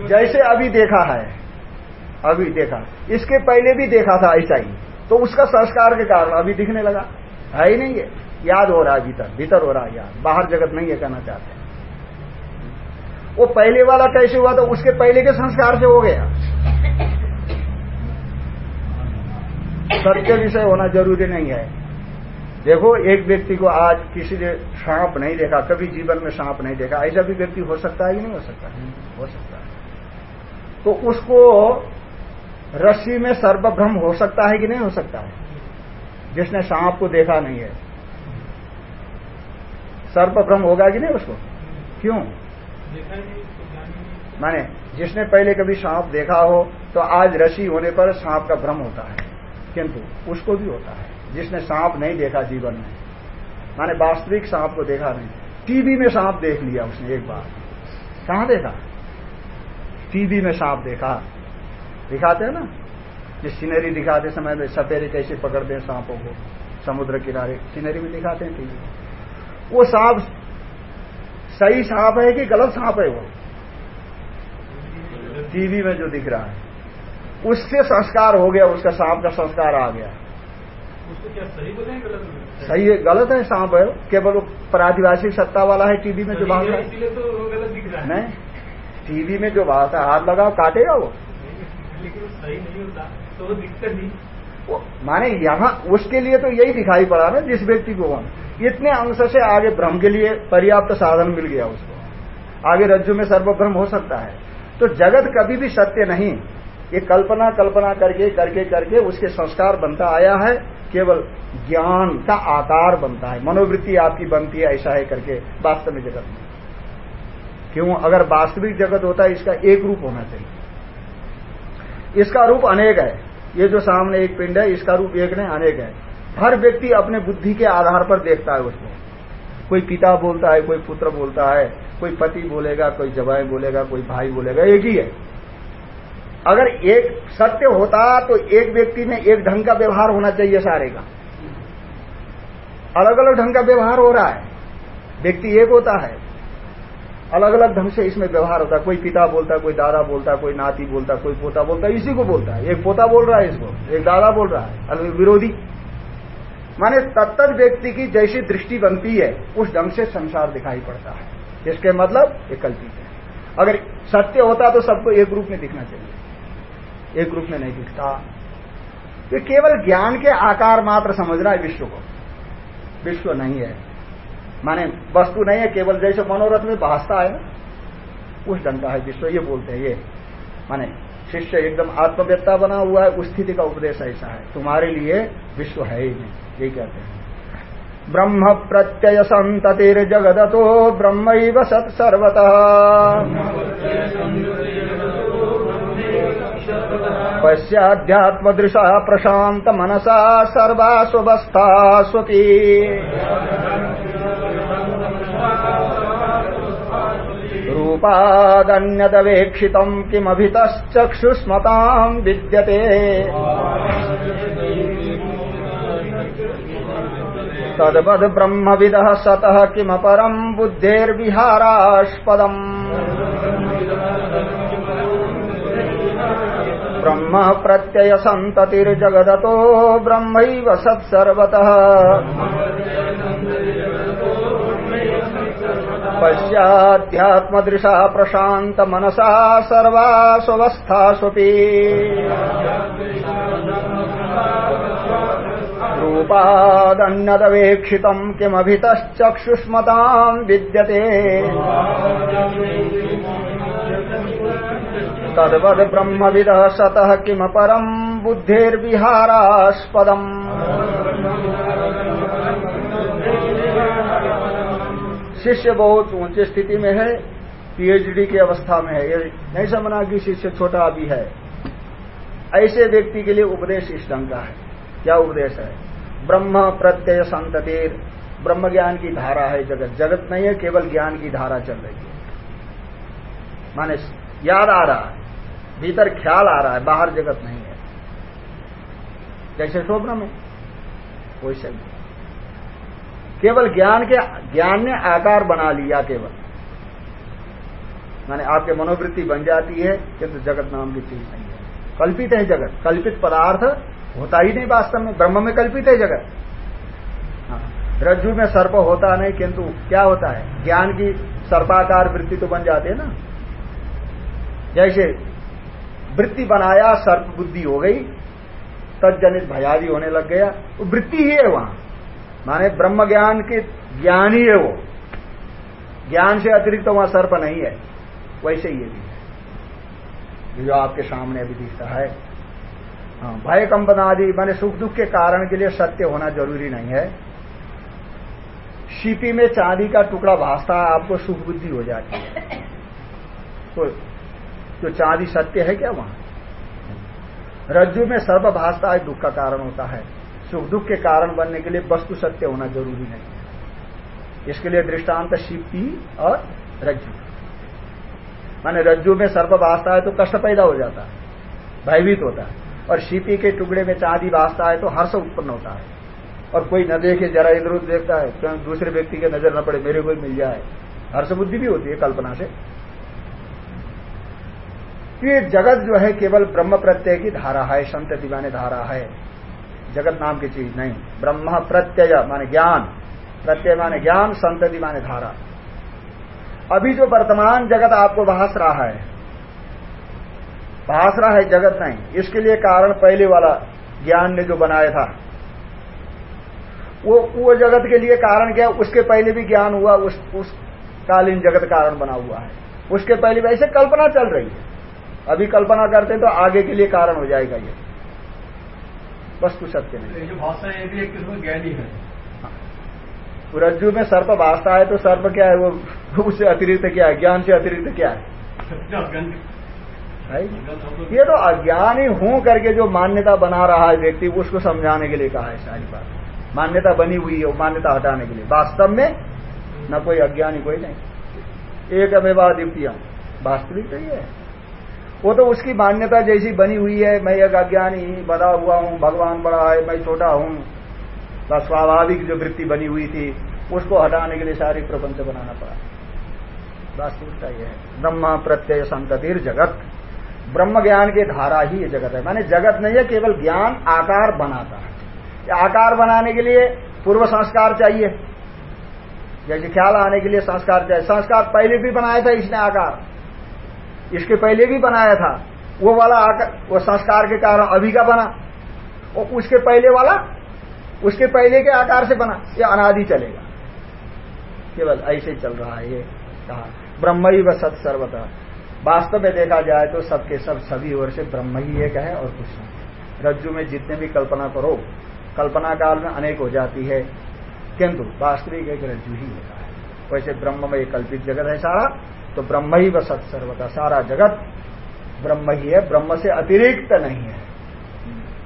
तो जैसे अभी देखा है अभी देखा। इसके पहले भी देखा था ऐसा ही। तो उसका संस्कार के कारण अभी दिखने लगा। है ही नहीं है। याद हो रहा है भीतर भीतर हो रहा है याद। बाहर जगत नहीं है कहना चाहते वो पहले वाला कैसे हुआ तो उसके पहले के संस्कार से हो गया। सत्य विषय होना ज़रूरी नहीं है। देखो, एक व्यक्ति को आज किसी ने सांप नहीं देखा, कभी जीवन में सांप नहीं देखा, ऐसा भी व्यक्ति हो सकता है कि नहीं हो सकता हो? सकता है। तो उसको रस्सी में सर्वभ्रम हो सकता है कि नहीं हो सकता है? जिसने सांप को देखा नहीं है। सर्वभ्रम होगा कि नहीं उसको? क्यों? माने जिसने पहले कभी सांप देखा हो तो आज रसी होने पर सांप का भ्रम होता है। किंतु उसको भी होता है। जिसने सांप नहीं देखा जीवन में माने वास्तविक सांप को देखा नहीं। टीवी में सांप देख लिया उसने एक बार। कहा देखा? टीवी में सांप देखा। दिखाते हैं ना? जिस सीनरी दिखाते समय में सपेरे कैसे पकड़ते हैं सांपों को समुद्र किनारे। सीनरी में दिखाते हैं टीवी वो सांप सही सांप है कि गलत सांप है वो? टीवी में जो दिख रहा है। उससे संस्कार हो गया उसका सांप का संस्कार आ गया। उसको क्या सही बोले गलत सही है गलत है सांप है केवल प्रादिवासी सत्ता वाला है टीवी में जो बात है इसीलिए तो गलत दिख रहा है। नहीं टीवी में जो बात है हाथ लगाओ काटेगा वो। लेकिन सही नहीं होता तो दिक्कत नहीं। माने यहाँ उसके लिए तो यही दिखाई पड़ा ना, जिस व्यक्ति को वहाँ इतने अंश से आगे ब्रह्म के लिए पर्याप्त साधन मिल गया उसको। आगे रज्जु में सर्वभ्रम हो सकता है। तो जगत कभी भी सत्य नहीं। ये कल्पना कल्पना करके करके करके उसके संस्कार बनता आया है। केवल ज्ञान का आकार बनता है। मनोवृत्ति आपकी बनती है, ऐसा है करके वास्तविक जगत में। क्यों? अगर वास्तविक जगत होता है इसका एक रूप होना चाहिए। इसका रूप अनेक है। ये जो सामने एक पिंड है, इसका रूप एक नहीं, अनेक है। हर व्यक्ति अपने बुद्धि के आधार पर देखता है उसको। कोई पिता बोलता है, कोई पुत्र बोलता है, कोई पति बोलेगा, कोई जवाई बोलेगा, कोई भाई बोलेगा, एक ही है। अगर एक सत्य होता तो एक व्यक्ति में एक ढंग का व्यवहार होना चाहिए सारे का। अलग अलग ढंग का व्यवहार हो रहा है। व्यक्ति एक होता है। अलग अलग ढंग से इसमें व्यवहार होता है। कोई पिता बोलता है, कोई दादा बोलता है, कोई नाती बोलता है, कोई पोता बोलता है, इसी को बोलता है। एक पोता बोल रहा है इसको, एक दादा बोल रहा है अलग विरोधी। माने तत्त व्यक्ति की जैसी दृष्टि बनती है, उस ढंग से संसार दिखाई पड़ता है। इसके मतलब ये कल्पित है। अगर सत्य होता तो सबको एक रूप में दिखना चाहिए। एक रूप में नहीं दिखता। ये केवल ज्ञान के आकार मात्र समझ रहा है विश्व को। विश्व नहीं है। माने वस्तु नहीं है, केवल जैसे मनोरथ में भाषता है, उस ढंग का है विश्व ये बोलते हैं ये। माने शिष्य एकदम आत्मव्यता बना हुआ है, उस स्थिति का उपदेश ऐसा है। तुम्हारे लिए विश्व है ही नहीं यही कहते हैं। ब्रह्म प्रत्यय संततिर जगदतो ब्रह्म सत सर्वतः। पश्चाध्यात्मदृशा प्रशांत मनसा सर्वास्वस्था स्वपी रूपादन्यदवेक्षितम् किमभितश्चक्षुष्मताम् विद्यते। तद्वद् ब्रह्मविदः सतः किमपरम् बुद्धेर्विहारास्पदम् ब्रह्म प्रत्यय सन्ततिर्जगदतो ब्रह्मैव सत्सर्वतः। पश्चाध्यात्मदृशा प्रशान्त मनसा सर्वा स्वस्थास्वपि रूपादन्यदवेक्षितम् किमभितश्चक्षुष्मताम् विद्यते। तद्वद् ब्रह्मविदः सतः किमपरम् बुद्धेर्विहारास्पदम्। शिष्य बहुत ऊँचे स्थिति में है पीएचडी की अवस्था में है। ये नहीं समझना कि शिष्य छोटा अभी है। ऐसे व्यक्ति के लिए उपदेश इस ढंग का है। क्या उपदेश है? ब्रह्म प्रत्यय संततिर। ब्रह्म ज्ञान की धारा है जगत। जगत नहीं है, केवल ज्ञान की धारा चल रही है। माने याद आ रहा है। भीतर ख्याल आ रहा है, बाहर जगत नहीं है। जैसे स्वप्न में, वैसे भी केवल ज्ञान के ज्ञान ने आकार बना लिया केवल। माने आपके मनोवृत्ति बन जाती है किंतु जगत नाम की चीज़ नहीं है। कल्पित है जगत। कल्पित पदार्थ होता ही नहीं वास्तव में। ब्रह्म में कल्पित है जगत। हाँ, रज्जु में सर्प होता नहीं किंतु क्या होता है? ज्ञान की सर्पाकार वृत्ति तो बन जाती है ना। जैसे वृत्ति बनाया सर्प बुद्धि हो गई तजनित भयादी होने लग गया तो वृत्ति ही है वहाँ। माने ब्रह्म ज्ञान के ज्ञान ही है वो। ज्ञान से अतिरिक्त तो वहाँ सर्प नहीं है। वैसे ये भी है। जो आपके सामने अभी दिखता है। हाँ, भय कंपन आदि माने सुख दुख के कारण के लिए सत्य होना ज़रूरी नहीं है। शिपी में चांदी का टुकड़ा भासता आपको सुख बुद्धि हो जाती है। तो जो चांदी सत्य है क्या वहाँ? रज्जु में सर्व भासता है दुख का कारण होता है। सुख दुख के कारण बनने के लिए वस्तु सत्य होना ज़रूरी नहीं है। इसके लिए दृष्टांत शिप्ति और रज्जु। माने रज्जु में सर्प भाषता है तो कष्ट पैदा हो जाता है, भयभीत होता है। और शीपी के टुकड़े में चांदी भाषता है तो हर्ष उत्पन्न होता है। और कोई न देखे, जरा उधर देखता है तो दूसरे व्यक्ति के नज़र न पड़े, मेरे को मिल जाए। हर्ष बुद्धि भी होती है कल्पना से। ये जगत जो है केवल ब्रह्म प्रत्यय की धारा है, संत दीवाने धारा है। जगत नाम की चीज़ नहीं। ब्रह्म प्रत्यय माने ज्ञान। प्रत्यय माने ज्ञान, संतति माने धारा। अभी जो वर्तमान जगत आपको भाष रहा है भाष रहा है जगत नहीं। इसके लिए कारण पहले वाला ज्ञान ने जो बनाया था, वो वो जगत के लिए कारण क्या? उसके पहले भी ज्ञान हुआ, उस उस कालीन जगत कारण बना हुआ है। उसके पहले भी ऐसे कल्पना चल रही है। अभी कल्पना करते हैं तो आगे के लिए कारण हो जाएगा ये। वस्तु सत्य नहीं। जो भाषा है भी एक किस्म ज्ञानी है रज्जु में सर्प भाषा है तो सर्प क्या है? वो उससे अतिरिक्त क्या है? ज्ञान से अतिरिक्त क्या है? भाई ये तो अज्ञानी हूँ करके जो मान्यता बना रहा है व्यक्ति उसको समझाने के लिए कहा है सारी बात। मान्यता बनी हुई है मान्यता हटाने के लिए। वास्तव में न कोई अज्ञानी कोई नहीं। एक अमेवादित्यम वास्तविक तो ये है। वो तो उसकी मान्यता जैसी बनी हुई है, मैं एक अज्ञानी बड़ा हुआ हूँ, भगवान बड़ा है, मैं छोटा हूँ। तो स्वाभाविक जो वृत्ति बनी हुई थी, उसको हटाने के लिए सारी प्रपंच बनाना पड़ा। वास्तविकता यह है ब्रह्म प्रत्यय संततिर जगत। ब्रह्म ज्ञान की धारा ही ये जगत है। माने जगत नहीं है, केवल ज्ञान आकार बनाता है। आकार बनाने के लिए पूर्व संस्कार चाहिए। जैसे ख्याल आने के लिए संस्कार चाहिए। संस्कार पहले भी बनाया था, इसने आकार। इसके पहले भी बनाया था। वो वाला आकार, वो संस्कार के कारण अभी का बना। और उसके पहले वाला, उसके पहले के आकार से बना। ये अनादि चलेगा। केवल ऐसे चल रहा है ये कहा। ब्रह्म ही व सत सर्वता वास्तव में देखा जाए तो सबके सब सभी ओर से ब्रह्म ही एक है और कुछ नहीं। रज्जु में जितने भी कल्पना करो, कल्पना काल में अनेक हो जाती है। किंतु वास्तविक एक रज्जु ही होता है। वैसे ब्रह्म में एक कल्पित जगत है सारा। तो ब्रह्म ही व सत सर्वता सारा जगत ब्रह्म ही है, ब्रह्म से अतिरिक्त नहीं है।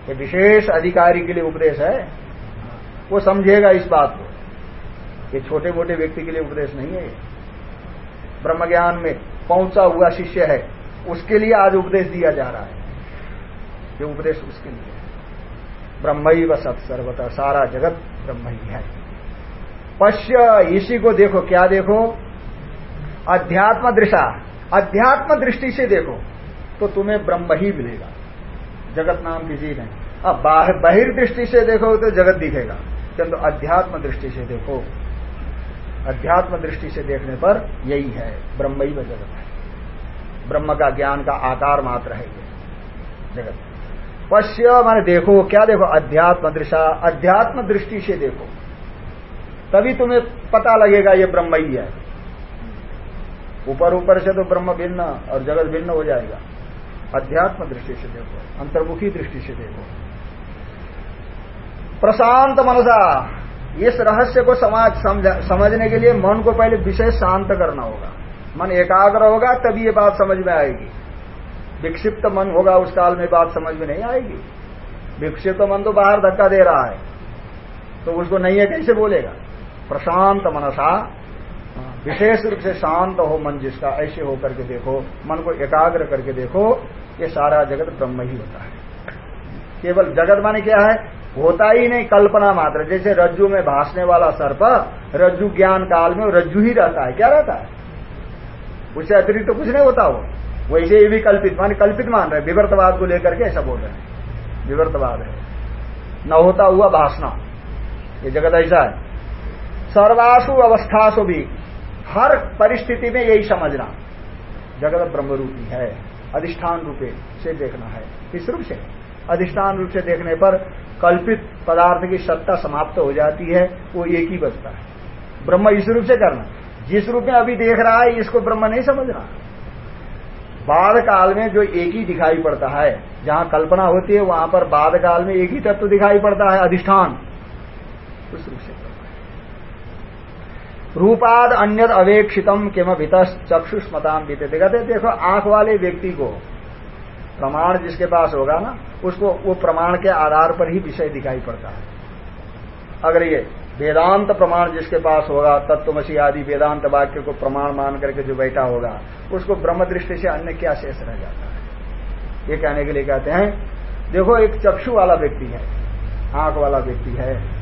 ये विशेष अधिकारी के लिए उपदेश है, वो समझेगा इस बात को। ये छोटे मोटे व्यक्ति के लिए उपदेश नहीं है ब्रह्म ज्ञान में पहुँचा हुआ शिष्य है, उसके लिए आज उपदेश दिया जा रहा है। ये उपदेश उसके लिए ब्रह्म ही व सत सर्वता सारा जगत ब्रह्म ही है। पश्य, इसी को देखो, क्या देखो? अध्यात्म दृशा, अध्यात्म दृष्टि से देखो तो तुम्हें ब्रह्म ही मिलेगा। जगत नाम की चीज़ है। अब बहिर्दृष्टि से देखो तो जगत दिखेगा, किंतु अध्यात्म दृष्टि से देखो। अध्यात्म दृष्टि से देखने पर यही है, ब्रह्म ही जगत है। ब्रह्म का ज्ञान का आकार मात्र है ये जगत। पश्य माने देखो, क्या देखो? अध्यात्म दृशा, अध्यात्म दृष्टि से देखो। तभी तुम्हें पता लगेगा ये ब्रह्म ही है। ऊपर ऊपर से तो ब्रह्म भिन्न और जगत भिन्न हो जाएगा। अध्यात्म दृष्टि से देखो, अंतर्मुखी दृष्टि से देखो। प्रशांत मनसा, इस रहस्य को समाज समझने के लिए मन को पहले विषय शांत करना होगा। मन एकाग्र होगा, तभी ये बात समझ में आएगी। विक्षिप्त मन होगा, उस काल में बात समझ में नहीं आएगी। विक्षिप्त मन तो बाहर धक्का दे रहा है तो उसको नहीं है कैसे बोलेगा? प्रशांत मनसा विशेष रूप से शांत हो मन जिसका, ऐसे होकर के देखो, मन को एकाग्र करके देखो, ये सारा जगत ब्रह्म ही होता है। केवल जगत माने क्या है? होता ही नहीं, कल्पना मात्र। जैसे रज्जु में भासने वाला सर्प रज्जु ज्ञान काल में रज्जु ही रहता है। क्या रहता है? उससे अतिरिक्त तो कुछ नहीं होता वो। वैसे ये भी कल्पित मान कल्पित मान रहे विवर्तवाद को लेकर के ऐसा बोल रहे हैं। विवर्तवाद है। न होता हुआ भाषणा ये जगत ऐसा है। सर्वासु अवस्थासु भी हर परिस्थिति में यही समझना। जगत ब्रह्म रूपी है, अधिष्ठान रूपे से देखना है। इस रूप से? अधिष्ठान रूप से देखने पर कल्पित पदार्थ की सत्ता समाप्त हो जाती है, वो एक ही बचता है। ब्रह्म इस रूप से करना। जिस रूप में अभी देख रहा है, इसको ब्रह्म नहीं समझना। बाद काल में जो एक ही दिखाई पड़ता है, जहाँ कल्पना होती है, वहाँ पर बाद काल में एक ही तत्व दिखाई पड़ता है, अधिष्ठान। उस रूप से। रूपाद अन्य अवेक्षितम किम भित चक्षुष्मताम बीते कहते देखो, आँख वाले व्यक्ति को प्रमाण जिसके पास होगा ना, उसको, वो प्रमाण के आधार पर ही विषय दिखाई पड़ता है। अगर ये वेदांत प्रमाण जिसके पास होगा, तत्वमसी आदि वेदांत वाक्य को प्रमाण मान करके जो बैठा होगा, उसको ब्रह्म दृष्टि से अन्य क्या शेष रह जाता है? ये कहने के लिए कहते हैं, देखो, एक चक्षु वाला व्यक्ति है, आँख वाला व्यक्ति है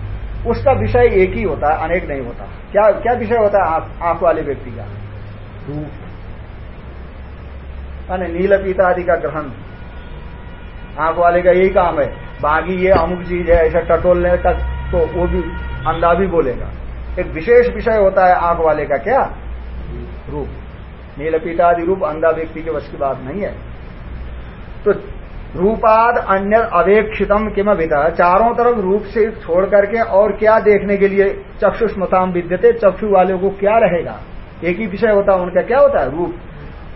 उसका विषय एक ही होता है, अनेक नहीं होता। क्या क्या विषय होता है आँख वाले व्यक्ति का? रूप माने नील पीता आदि का ग्रहण। आँख वाले का यही काम है। बाकी ये अमुक चीज़ है, ऐसा टटोलने का तो वो भी अंधा भी बोलेगा। एक विशेष विषय होता है आँख वाले का क्या? रूप। नीलपीता आदि रूप अंधा व्यक्ति के वश की बात नहीं है। तो रूपाद अन्य अवेक्षितम किम अभिता चारों तरफ़ रूप से छोड़ करके और क्या देखने के लिए चक्षुष्मताम विद्यते, चक्षु वाले को क्या रहेगा? एक ही विषय होता है, उनका क्या होता है? रूप।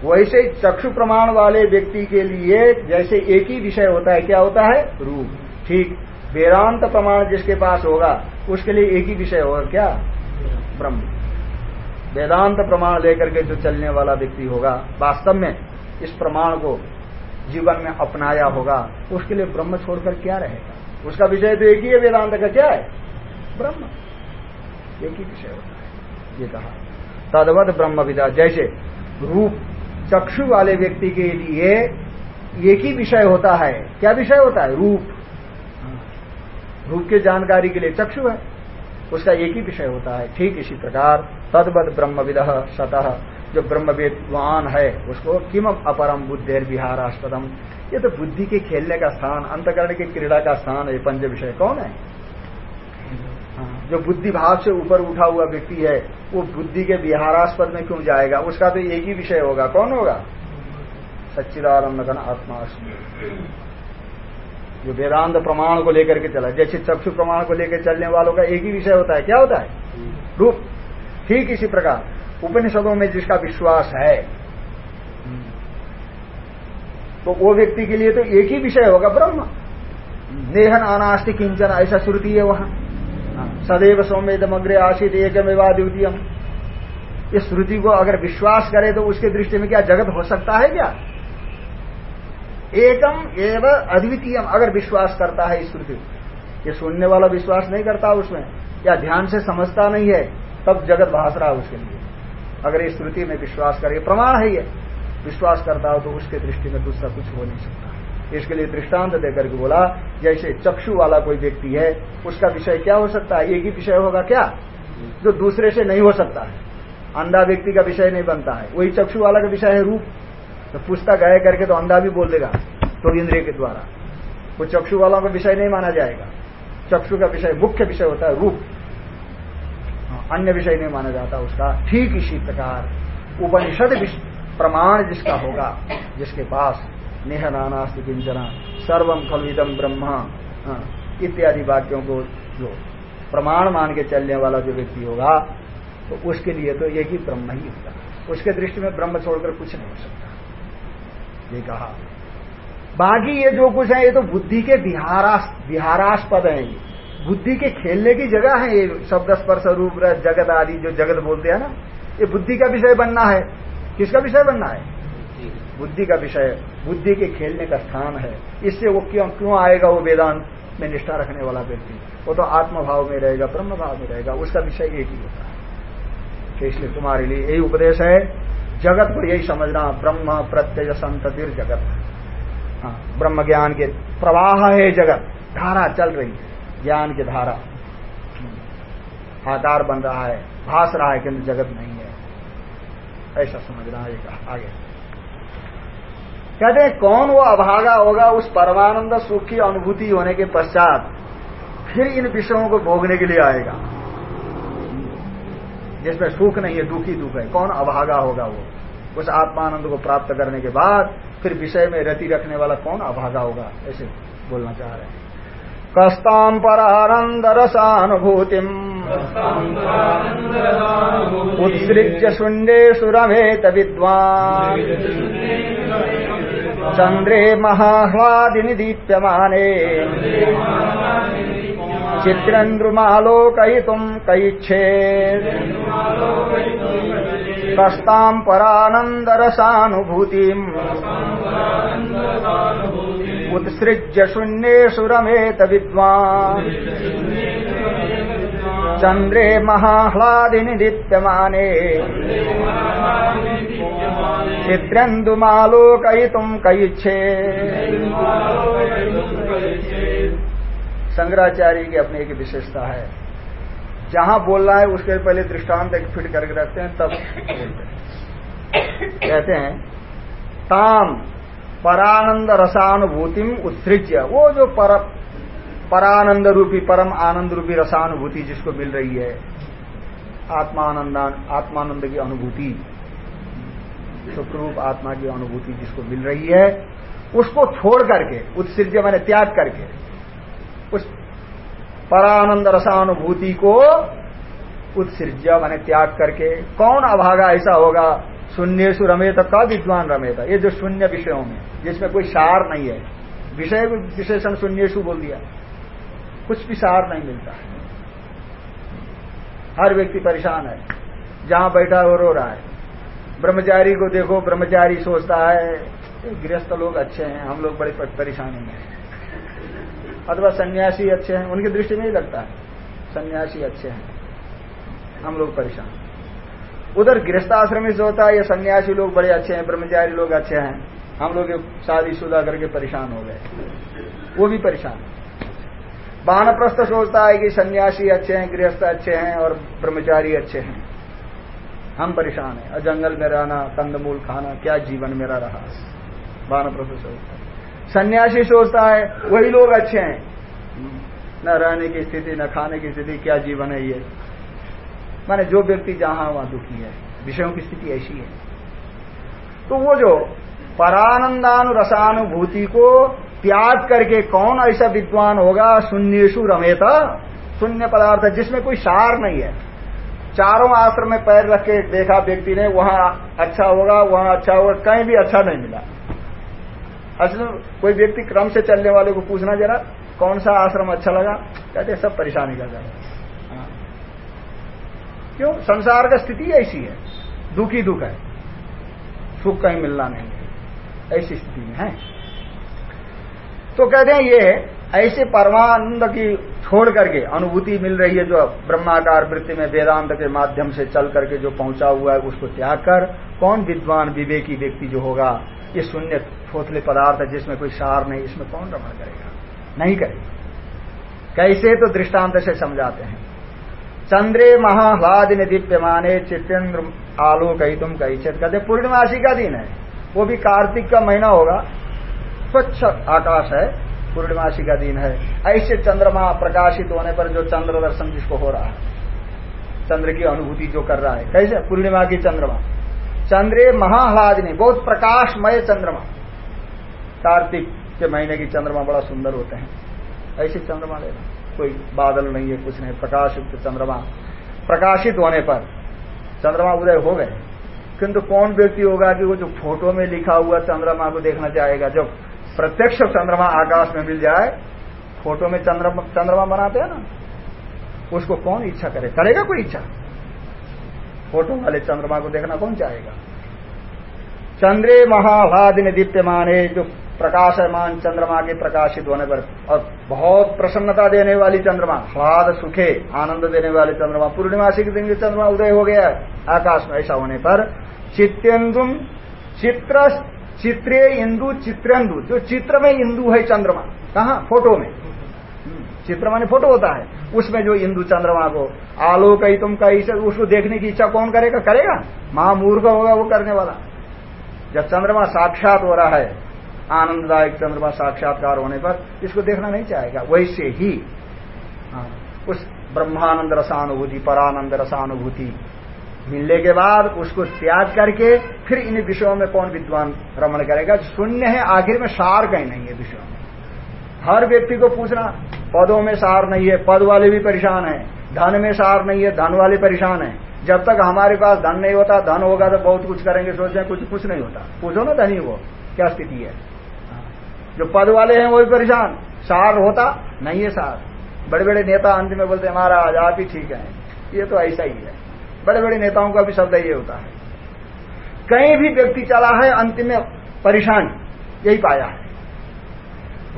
वैसे चक्षु प्रमाण वाले व्यक्ति के लिए जैसे एक ही विषय होता है, क्या होता है? रूप। ठीक। वेदांत प्रमाण जिसके पास होगा, उसके लिए एक ही विषय होगा क्या? ब्रह्म। वेदांत प्रमाण लेकर के जो चलने वाला व्यक्ति होगा, वास्तव में इस प्रमाण को जीवन में अपनाया होगा, उसके लिए ब्रह्म छोड़कर क्या रहेगा? उसका विषय तो एक ही है, वेदांत का क्या है? ब्रह्म। एक ही विषय होता है, ये कहा। तदवत ब्रह्म विदा। जैसे रूप चक्षु वाले व्यक्ति के लिए एक ही विषय होता है। क्या विषय होता है? रूप। रूप के जानकारी के लिए चक्षु है, उसका एक ही विषय होता है। ठीक इसी प्रकार तदवत ब्रह्म विद सतह जो ब्रह्मवेदवान है उसको किम अपरम बुद्धेर विहारास्पदम। ये तो बुद्धि के खेलने का स्थान अंतकरण के क्रीड़ा का स्थान है पंच विषय। कौन है? हाँ, जो बुद्धि भाव से ऊपर उठा हुआ व्यक्ति है वो बुद्धि के विहारास्पद में क्यों जाएगा? उसका तो एक ही विषय होगा। कौन होगा? सच्चिदानंद आत्मा जो वेदांत प्रमाण को लेकर के चला जैसे चक्षु प्रमाण को लेकर चलने वालों का एक ही विषय होता है क्या होता है? रूप। ठीक इसी प्रकार। उपनिषदों में जिसका विश्वास है। तो वो व्यक्ति के लिए तो एक ही विषय होगा, ब्रह्म। नेहन अनास्ति किंचन, ऐसा श्रुति है वहाँ। सदैव सौम्यदम अग्रे आशित एकमेवा द्वितीय इस श्रुति को अगर विश्वास करे तो उसके दृष्टि में क्या जगत हो सकता है क्या? एकम एवं अद्वितीय अगर विश्वास करता है इस श्रुति ये सुनने वाला विश्वास नहीं करता उसमें। या ध्यान से समझता नहीं है, तब जगत भाष रहा उसके लिए। अगर इस श्रुति में विश्वास करे प्रमाण है ये। विश्वास करता हो तो उसके दृष्टि में दूसरा कुछ हो नहीं सकता। इसके लिए दृष्टांत देकर के बोला, जैसे चक्षु वाला कोई व्यक्ति है, उसका विषय क्या हो सकता है? एक ही विषय होगा क्या? जो दूसरे से नहीं हो सकता है। अंधा व्यक्ति का विषय नहीं बनता है। वही चक्षु वाला का विषय है रूप। तो पूछता गए करके तो अंधा भी बोल देगा तो इंद्रिय के द्वारा। वो चक्षु वालों का विषय नहीं माना जाएगा। चक्षु का विषय मुख्य विषय होता है रूप। अन्य विषय नहीं माना जाता उसका। ठीक इसी प्रकार उपनिषद प्रमाण जिसका होगा जिसके पास नेह नानास्ति किंचना सर्वम खलुदम ब्रह्म हाँ, इत्यादि वाक्यों को जो प्रमाण मान के चलने वाला जो व्यक्ति होगा तो उसके लिए तो यही ब्रह्म ही होगा उसके दृष्टि में ब्रह्म छोड़कर कुछ नहीं हो सकता। ये कहा। बाकी ये जो कुछ है ये तो बुद्धि के विहारास विहारास्पद है ये। बुद्धि के खेलने की जगह है ये शब्द स्पर्श रूप जगत आदि जो जगत बोलते हैं ना, ये बुद्धि का विषय बनना है। किसका विषय बनना है? बुद्धि का विषय। बुद्धि के खेलने का स्थान है। इससे वो क्यों क्यों आएगा वो वेदांत में निष्ठा रखने वाला व्यक्ति? वो तो आत्मभाव में रहेगा ब्रह्म भाव में रहेगा, उसका विषय एक ही होता है। तो इसलिए तुम्हारे लिए यही उपदेश है। जगत को यही समझना, ब्रह्म प्रत्यय संततिर जगत हाँ ब्रह्म ज्ञान के प्रवाह है जगत, धारा चल रही है। ज्ञान की धारा। आकार बन रहा है, भास रहा है किंतु जगत नहीं है। ऐसा समझना है आगे। कहते हैं, कौन वो अभागा होगा उस परमानंद सुख की अनुभूति होने के पश्चात फिर इन विषयों को भोगने के लिए आएगा? जिसमें सुख नहीं है, दुखी दुख है, कौन अभागा होगा वो? उस आत्मानंद को प्राप्त करने के बाद फिर विषय में रति रखने वाला कौन अभागा होगा? ऐसे बोलना चाह रहे हैं। कस्ताम परानंद रसानुभूति उत्सृज्य शून्येषु रमेत विद्वान्। चंद्रे महाह्लादिनि दीप्यमाने चित्रन्द्रुमालोकयितुम् कैच्छेत् कस्ताम् परानन्दरसानुभूतिम्। उत्सृज्य शून्येषु रमेत विद्वान्। चंद्रे महाह्लादिनि दीप्यमाने चित्रेन्दुमालोकयितुम् कईच्छे शंकराचार्य की अपनी एक विशेषता है। जहाँ बोलना है, उसके पहले दृष्टांत एक फिट करके रखते हैं, तब कहते हैं, ताम परानंद रसानुभूतिम उत्सृज्य। वो जो पर, परानंद रूपी, परम आनंद रूपी रसानुभूति जिसको मिल रही है, आत्मानंद आत्मानंद की अनुभूति, सुखरूप आत्मा की अनुभूति जिसको मिल रही है, उसको छोड़ करके, उत्सृज्य मैंने त्याग करके, उस परानंद रसानुभूति को उत्सृज्य मैंने त्याग करके, कौन अभागा ऐसा होगा? शून्यसु रमेत का विद्वान रमेता ये जो शून्य विषयों में, जिसमें कोई सार नहीं है। विषय विशेषण शून्यसु बोल दिया। कुछ भी सार नहीं मिलता। है हर व्यक्ति परेशान है। जहाँ बैठा वो रो रहा है। ब्रह्मचारी को देखो, ब्रह्मचारी सोचता है गृहस्थ लोग अच्छे हैं, हम लोग बड़े परेशानी में अथवा सन्यासी अच्छे हैं, उनकी दृष्टि में ही लगता है। सन्यासी अच्छे हैं, हम लोग परेशान उधर गृहस्थ गृहस्थाश्रमी से होता है, ये सन्यासी लोग बड़े अच्छे हैं, ब्रह्मचारी लोग अच्छे हैं। हम लोग शादीशुदा करके परेशान हो गए। वो भी परेशान। बानप्रस्थ सोचता है कि सन्यासी अच्छे हैं, गृहस्थ अच्छे हैं और ब्रह्मचारी अच्छे हैं। हम परेशान हैं। और जंगल में रहना, कंदमूल खाना, क्या जीवन मेरा रहा? बानप्रस्थ सोचता है। सन्यासी सोचता है, वही लोग अच्छे हैं। न रहने की स्थिति, न खाने की स्थिति, क्या जीवन है ये? माने जो व्यक्ति जहाँ वहाँ दुखी है। विषयों की स्थिति ऐसी है। तो वो जो परानंदानुरसानुभूति को त्याग करके कौन ऐसा विद्वान होगा शून्यशु रमेता, शून्य पदार्थ, जिसमें कोई सार नहीं है। चारों आश्रम में पैर रख के देखा व्यक्ति ने, वहाँ अच्छा होगा, वहाँ अच्छा होगा, कहीं भी अच्छा नहीं मिला। असल कोई व्यक्ति क्रम से चलने वाले को पूछना जरा, कौन सा आश्रम अच्छा लगा? कहते सब परेशानी का हाँ। क्यों? संसार का स्थिति ऐसी है। दुखी दुख है। सुख कहीं मिलना नहीं ऐसी स्थिति में है। तो कहते हैं ये, ऐसे परमानंद की छोड़ करके अनुभूति मिल रही है जो ब्रह्माकार वृत्ति में वेदांत के माध्यम से चल करके जो पहुँचा हुआ है, उसको त्याग कर कौन विद्वान, विवेकी व्यक्ति जो होगा, ये शून्य फोथले पदार्थ है जिसमें कोई सार नहीं, इसमें कौन रमण करेगा? नहीं करेगा। कैसे? तो दृष्टांत से समझाते हैं। चंद्रे महाह्लादिन दीप्यमाने चित्रेन्द्र आलोक ही तुम कही चेत कहते पूर्णिमासी का दिन है। वो भी कार्तिक का महीना होगा। स्वच्छ आकाश है, पूर्णिमासी का दिन है। ऐसे चंद्रमा प्रकाशित होने पर जो चंद्र दर्शन जिसको हो रहा है, चंद्र की अनुभूति जो कर रहा है। कैसे? पूर्णिमा की चंद्रमा। चंद्रे महाह्लादिनी, बहुत प्रकाशमय चंद्रमा। कार्तिक के महीने की चंद्रमा बड़ा सुंदर होते हैं। ऐसे चंद्रमा लेना कोई बादल नहीं है, कुछ नहीं प्रकाशित चंद्रमा। प्रकाशित होने पर चंद्रमा उदय हो गए। किंतु कौन व्यक्ति होगा कि वो जो फ़ोटो में लिखा हुआ चंद्रमा को देखना चाहेगा? जब प्रत्यक्ष चंद्रमा आकाश में मिल जाए, फ़ोटो में चंद्रमा चंद्रमा बनाते हैं ना, उसको कौन इच्छा करे? करेगा कोई इच्छा? फ़ोटो वाले चंद्रमा को देखना कौन चाहेगा? चंद्रे महाभादिन दीप्यमान है जो प्रकाशमान चंद्रमा के प्रकाशित होने पर और बहुत प्रसन्नता देने वाली चंद्रमा ह्लाद सुखे आनंद देने वाले चंद्रमा पूर्णिमासी के दिन चंद्रमा उदय हो गया आकाश में ऐसा होने पर चित्तेन्दु चित्र चित्रे इंदु चित्रेन्दु जो चित्र में इंदु है चंद्रमा कहा? फ़ोटो में। हम्म, चित्र माने फ़ोटो होता है। उसमें जो इंदु चंद्रमा को आलोक ही तुम कहीं उसको देखने की इच्छा कौन करेगा? करेगा? महामूर्ख होगा वो करने वाला। जब चंद्रमा साक्षात हो रहा है आनंददायक चंद्रमा साक्षात्कार होने पर इसको देखना नहीं चाहेगा। वैसे ही हाँ, उस ब्रह्मानंद रसानुभूति परानंद रसानुभूति मिलने के बाद उसको त्याग करके फिर इन विषयों में कौन विद्वान रमण करेगा? शून्य है आखिर में सार कहीं नहीं है विषयों में। हर व्यक्ति को पूछना पदों में सार नहीं है पद वाले भी परेशान है धन में सार नहीं है धन वाले परेशान है। जब तक हमारे पास धन नहीं होता धन होगा तो बहुत कुछ करेंगे सोचते हैं कुछ कुछ नहीं होता। पूछो ना धनी वो क्या स्थिति है? जो पद वाले हैं वो भी परेशान। सार होता नहीं है सार। बड़े बड़े नेता अंत में बोलते महाराज, आप ही ठीक है। ये तो ऐसा ही है। बड़े बड़े नेताओं का भी शब्द ये होता है। कहीं भी व्यक्ति चला है अंतिम में परेशान। यही पाया है।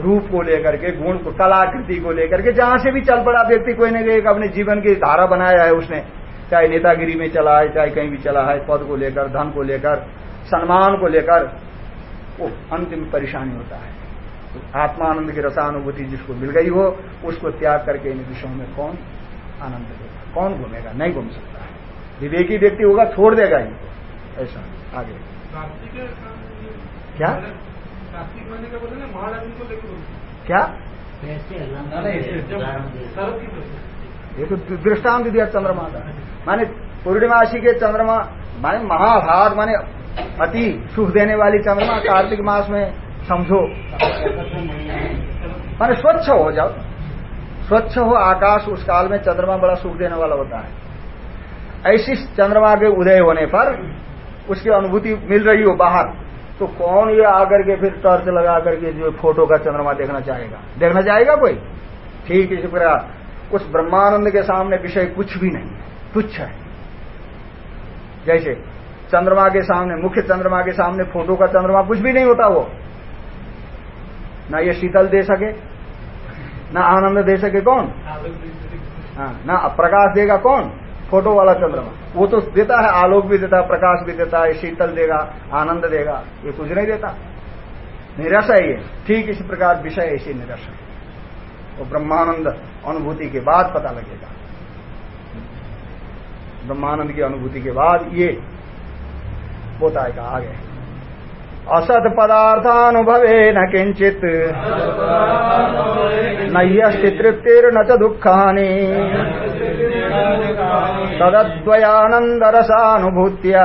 रूप को लेकर के, गुण को, कलाकृति को लेकर के, जहाँ से भी चल पड़ा व्यक्ति, कोई न कोई अपने जीवन की धारा बनाया है उसने। चाहे नेतागिरी में चला है, चाहे कहीं भी चला है, पद को लेकर, धन को लेकर, सम्मान को लेकर, वो अंतिम परेशानी होता है। आत्मानंद की रसानुभूति जिसको मिल गई हो उसको त्याग करके इन विषयों में कौन आनंद देगा? कौन घूमेगा? नहीं घूम सकता। है विवेकी व्यक्ति होगा छोड़ देगा इनको। ऐसा आगे। क्या? क्या ये तो दृष्टांत दिया चंद्रमा का। माने पूर्णिमासी के चंद्रमा माने महाभाग माने अति सुख देने वाली चंद्रमा कार्तिक मास में समझो। माने स्वच्छ हो जाओ। स्वच्छ हो, आकाश, उस काल में चंद्रमा बड़ा सुख देने वाला होता है। ऐसी चंद्रमा के उदय होने पर उसकी अनुभूति मिल रही हो बाहर तो कौन ये आकर के फिर टर्च लगा करके जो फ़ोटो का चंद्रमा देखना चाहेगा? देखना चाहेगा कोई? ठीक, इसी प्रकार उस ब्रह्मानंद के सामने विषय कुछ भी नहीं तुच्छ है। जैसे चंद्रमा के सामने, मुख्य चंद्रमा के सामने फ़ोटो का चंद्रमा कुछ भी नहीं होता वो। ना ये शीतल दे सके ना आनंद दे सके कौन? हाँ। ना प्रकाश देगा कौन? फ़ोटो वाला चंद्रमा। वो तो देता है आलोक भी देता है प्रकाश भी देता है शीतल देगा आनंद देगा ये कुछ नहीं देता। निरस है ये। ठीक इसी प्रकार विषय ऐसी निराशा। है वो ब्रह्मानंद अनुभूति के बाद पता लगेगा। ब्रह्मानंद की अनुभूति के बाद ये होता है आगे। असत पदार्थानुभवे न किंचित नह्यस्ति तृप्तिर्न च दुःखानि। तदद्वयानन्दरसानुभूत्या।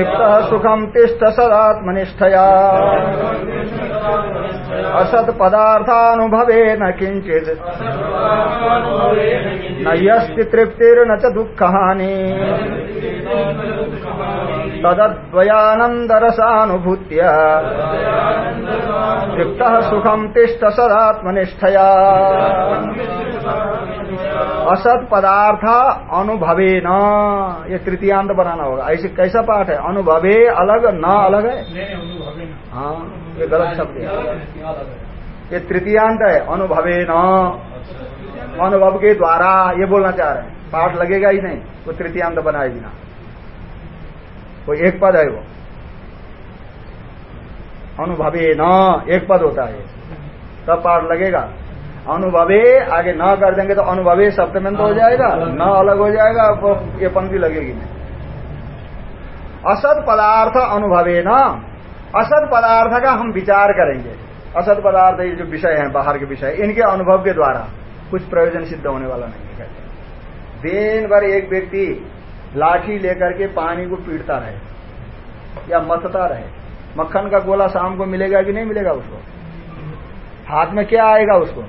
तृप्तः सुखम तिष्ठ सदात्मनिष्ठया। असत्पदार्थानुभवेन किञ्चित् न किंचित न यस्ति तृप्तिर्न च दुःखहानि। तदद्वयानन्दरसानुभूत्या। तृप्तः सुखम् तिष्ठ सदात्मनिष्ठया। असत पदार्थ अनुभवे न ये तृतीयांत बनाना होगा। ऐसे कैसा पाठ है? अनुभवे अलग न अलग है? हाँ ये गलत शब्द है। ये तृतीयांत है अनुभवे न। अनुभव के द्वारा ये बोलना चाह रहे हैं। पाठ लगेगा ही नहीं वो तृतीयांत बनाए बिना वो एक पद है वो। अनुभवे न एक पद होता है। तब पाठ लगेगा। अनुभवे आगे न कर देंगे तो अनुभवे शब्द में तो हो जाएगा न अलग हो जाएगा ये पंक्ति लगेगी नहीं। असत पदार्थ अनुभवे न असद पदार्थ का हम विचार करेंगे। असद पदार्थ ये जो विषय है, बाहर के विषय, इनके अनुभव के द्वारा कुछ प्रयोजन सिद्ध होने वाला नहीं है दिन भर एक व्यक्ति लाठी लेकर के पानी को पीटता रहे, या मतता रहे। मक्खन का गोला शाम को मिलेगा कि नहीं मिलेगा उसको? हाथ में क्या आएगा उसको?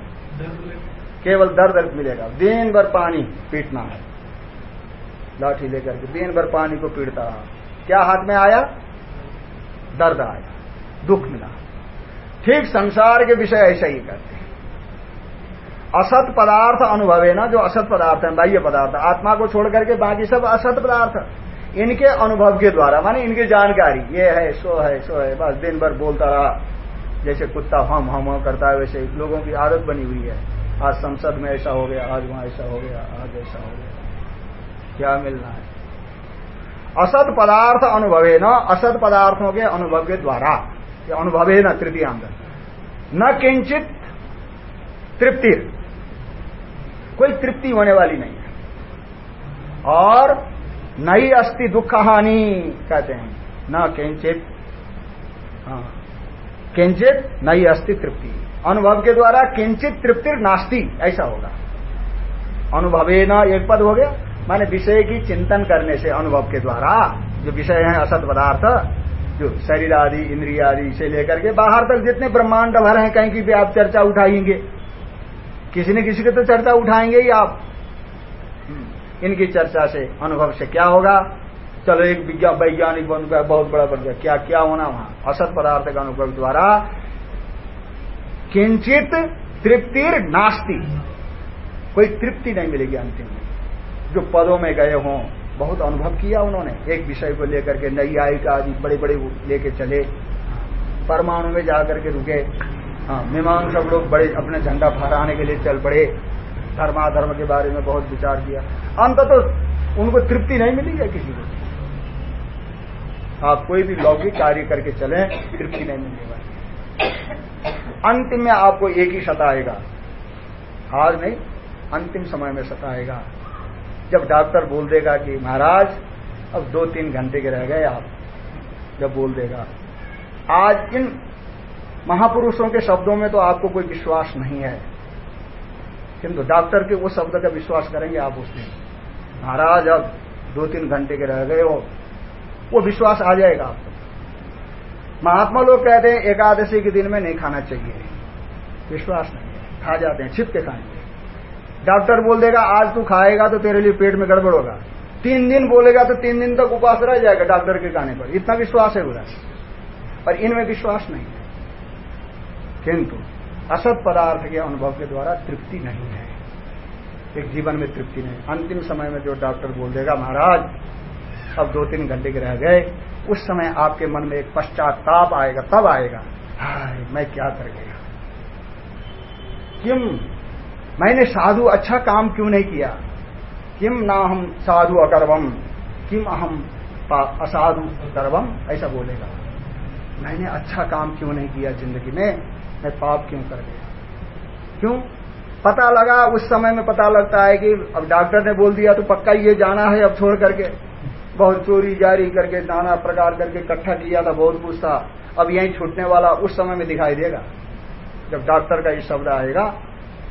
केवल दर्द मिलेगा। दिन भर पानी पीटना है। लाठी लेकर के दिन भर पानी को पीटता रहा। क्या हाथ में आया? दर्द आया, दुख मिला। ठीक संसार के विषय ऐसा ही करते हैं। असत पदार्थ अनुभव है ना, जो असत पदार्थ है, बाह्य पदार्थ। आत्मा को छोड़ करके बाकी सब असत पदार्थ। इनके अनुभव के द्वारा, माने इनकी जानकारी, ये है, सो है सो है, बस दिन भर बोलता रहा। जैसे कुत्ता हम हम हम करता है वैसे लोगों की आदत बनी हुई है। आज संसद में ऐसा हो गया, आज वहाँ ऐसा हो गया, आज ऐसा हो गया। क्या मिलना है? असत पदार्थ अनुभवे न असत पदार्थों के अनुभव के द्वारा अनुभवे न तृतीयांग। न किंचित तृप्ति, कोई तृप्ति होने वाली नहीं है। और नई अस्थि दुख हानि कहते हैं। न किंचित हाँ किंचित नई अस्थि तृप्ति। अनुभव के द्वारा किंचित तृप्ति नास्ती, ऐसा होगा। अनुभवे न एक पद हो गया। माने विषय की चिंतन करने से अनुभव के द्वारा जो विषय है असत पदार्थ जो शरीर आदि इंद्रिय आदि से लेकर के बाहर तक जितने ब्रह्मांड भर हैं कहीं की भी आप चर्चा उठाएँगे। किसी न किसी की तो चर्चा उठाएँगे ही आप। हम्म, इनकी चर्चा से अनुभव से क्या होगा? चलो एक विज्ञान वैज्ञानिक बन गया बहुत बड़ा बन गया क्या क्या होना वहाँ? असत पदार्थ का अनुभव द्वारा किंचित तृप्तिर नास्ती। कोई तृप्ति नहीं मिलेगी अंतिम में। जो पदों में गए हों, बहुत अनुभव किया उन्होंने। एक विषय को लेकर के नई आयिका आदि बड़े बड़े लेके चले, परमाणु में जाकर के रुके। हाँ मीमांसक लोग बड़े अपने झंडा फहराने के लिए चल पड़े। धर्माधर्म के बारे में बहुत विचार किया। अंत तो उनको तृप्ति नहीं मिली है किसी को? आप कोई भी लौकिक कार्य करके चले, तृप्ति नहीं मिलेगा अंतिम में आपको एक ही सताएगा आज नहीं, अंतिम समय में सताएगा जब डॉक्टर बोल देगा कि महाराज, अब दो तीन घंटे के रह गए आप, जब बोल देगा। आज इन महापुरुषों के शब्दों में तो आपको कोई विश्वास नहीं है। किंतु डॉक्टर के वो शब्द का विश्वास करेंगे आप उसमें। महाराज, अब दो तीन घंटे के रह गए हो, वो विश्वास आ जाएगा आपको। महात्मा लोग कहते हैं, एकादशी के दिन में नहीं खाना चाहिए। विश्वास नहीं है। खा जाते हैं छिप के खाएँगे। डॉक्टर बोल देगा, आज तू खाएगा तो तेरे लिए पेट में गड़बड़ होगा। तीन दिन बोलेगा तो तीन दिन तक उपास रह जाएगा डॉक्टर के कहने पर। इतना विश्वास है बुरा। पर इनमें विश्वास नहीं है। किंतु असत पदार्थ के अनुभव के द्वारा तृप्ति नहीं है। एक जीवन में तृप्ति नहीं। अंतिम समय में जो डॉक्टर बोल देगा, महाराज, अब दो तीन घंटे के रह गए। उस समय आपके मन में एक पश्चाताप आएगा, तब आएगा। हाय, मैं क्या कर गया? किम मैंने साधु अच्छा काम क्यों नहीं किया? किम ना हम साधु अकर्वम? किम अहम असाधु करवम ऐसा बोलेगा। मैंने अच्छा काम क्यों नहीं किया ज़िंदगी में? मैं पाप क्यों कर गया? क्यों? पता लगा, उस समय में पता लगता है कि अब डॉक्टर ने बोल दिया तो पक्का ये जाना है अब छोड़ करके। बहुत चोरी, जारी करके, नाना प्रकार करके इकट्ठा किया था, बहुत कुछ था। अब यही छूटने वाला उस समय में दिखाई देगा, जब डॉक्टर का ये शब्द आएगा।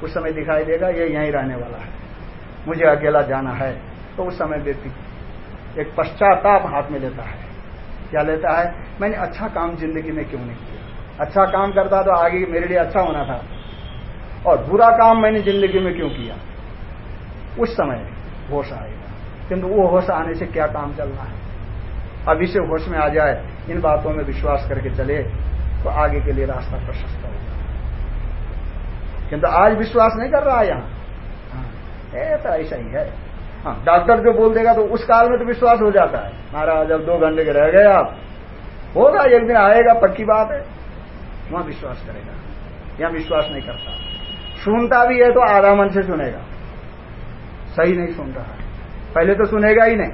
उस समय दिखाई देगा, ये यहीं रहने वाला है। मुझे अकेला जाना है। तो उस समय व्यक्ति एक पश्चाताप हाथ में लेता है। क्या लेता है? मैंने अच्छा काम ज़िंदगी में क्यों नहीं किया? अच्छा काम करता तो आगे मेरे लिए अच्छा होना था। और बुरा काम मैंने ज़िंदगी में क्यों किया? उस समय होश आएगा। किंतु वो होश आने से क्या काम चलना है? अभी से होश में आ जाए, इन बातों में विश्वास करके चले तो आगे के लिए रास्ता प्रशस्त होगा किंतु आज विश्वास नहीं कर रहा है यहाँ। हाँ, तो ऐसा ही है। हाँ डॉक्टर जो बोल देगा तो उस काल में तो विश्वास हो जाता है। महाराज अब दो घंटे के रह गए आप। होगा एक दिन आएगा पक्की बात है। वहाँ विश्वास करेगा। यहाँ विश्वास नहीं करता। सुनता भी है तो आधा मन से सुनेगा। सही नहीं सुन रहा। है पहले तो सुनेगा ही नहीं।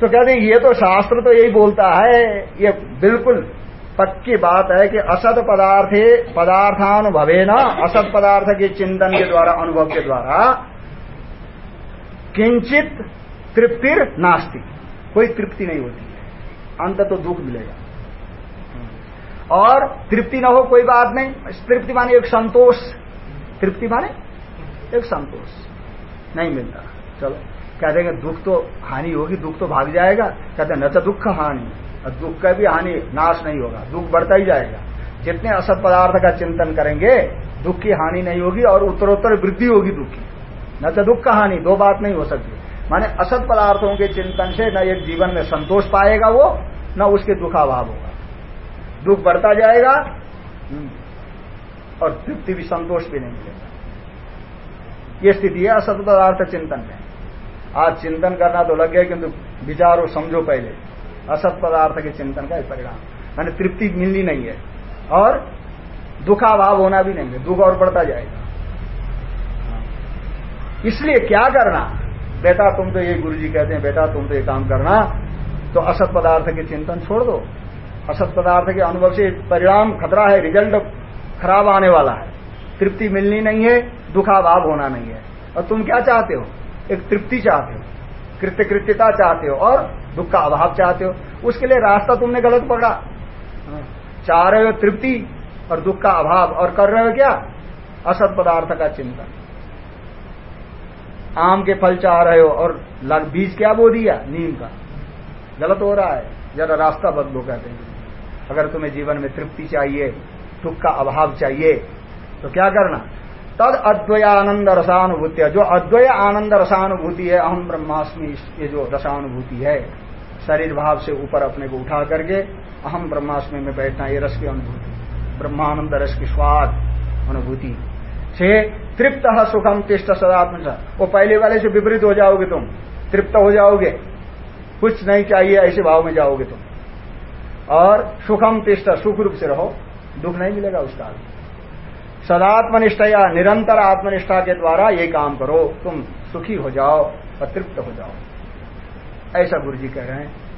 तो कहते हैं ये तो शास्त्र तो यही बोलता है। ये बिल्कुल पक्की बात है कि असत पदार्थे पदार्थानुभवे न असत पदार्थ के चिंतन के द्वारा, अनुभव के द्वारा किंचित तृप्तिर नास्ति। कोई तृप्ति नहीं होती है। अंत तो दुख मिलेगा। और तृप्ति न हो कोई बात नहीं। तृप्ति माने एक संतोष। तृप्ति माने एक संतोष। नहीं मिलता। चलो। कहते हैं दुख तो हानि होगी, दुख तो भाग जाएगा। कहते न तो दुख हानि। और दुख का भी हानि नाश नहीं होगा। दुख बढ़ता ही जाएगा। जितने असत पदार्थ का चिंतन करेंगे दुख की हानि नहीं होगी और उत्तरोत्तर वृद्धि होगी दुख की। न तो दुख का हानि दो बात नहीं हो सकती। माने असत पदार्थों के चिंतन से न एक जीवन में संतोष पाएगा वो न उसके दुखाभाव होगा। दुख बढ़ता जाएगा हम्म, और तृप्ति भी संतोष भी नहीं मिलेगा। ये स्थिति है असत पदार्थ चिंतन में। आज चिंतन करना तो लग गया किंतु विचारो समझो पहले। असत पदार्थ के चिंतन का परिणाम। मैंने तृप्ति मिलनी नहीं है। और दुखाभाव होना भी नहीं है। दुख और बढ़ता जाएगा। इसलिए क्या करना? बेटा, तुम तो ये गुरु जी कहते हैं, बेटा, तुम तो ये काम करना। तो असत पदार्थ के चिंतन छोड़ दो। असत पदार्थ के अनुभव से परिणाम खतरा है रिज़ल्ट खराब आने वाला है। तृप्ति मिलनी नहीं है, दुखाभाव होना नहीं है। और तुम क्या चाहते हो? एक तृप्ति चाहते हो। कृत्य कृत्यता चाहते हो। और दुख का अभाव चाहते हो। उसके लिए रास्ता तुमने गलत पकड़ा। चाह रहे हो तृप्ति और दुख का अभाव। और कर रहे हो क्या? असत पदार्थ का चिंतन। आम के फल चाह रहे हो और बीज क्या बो दिया? नीम का। गलत हो रहा है। जरा रास्ता बदलो, कहते हैं। अगर तुम्हें जीवन में तृप्ति चाहिए, दुख का अभाव चाहिए तो क्या करना? तद अद्वय आनंद रसानुभूति है जो अद्वय आनंद रसानुभूति है, अहम ब्रह्मास्मि, ये जो रसानुभूति है, शरीर भाव से ऊपर अपने को उठा करके अहम ब्रह्मास्मि में बैठना, ये रस की अनुभूति। ब्रह्मानंद रस की स्वाद अनुभूति। से तृप्त सुखम तिष्ट सदात्म वो पहले वाले से विपरीत हो जाओगे तुम। तृप्त हो जाओगे। कुछ नहीं चाहिए, ऐसे भाव में जाओगे तुम। और सुखम तिष्ट सुख रूप से रहो। दुख नहीं मिलेगा उस काल में सदात्मनिष्ठा या निरंतर आत्मनिष्ठा के द्वारा ये काम करो। तुम सुखी हो जाओ और तृप्त हो जाओ। ऐसा गुरु जी कह रहे हैं।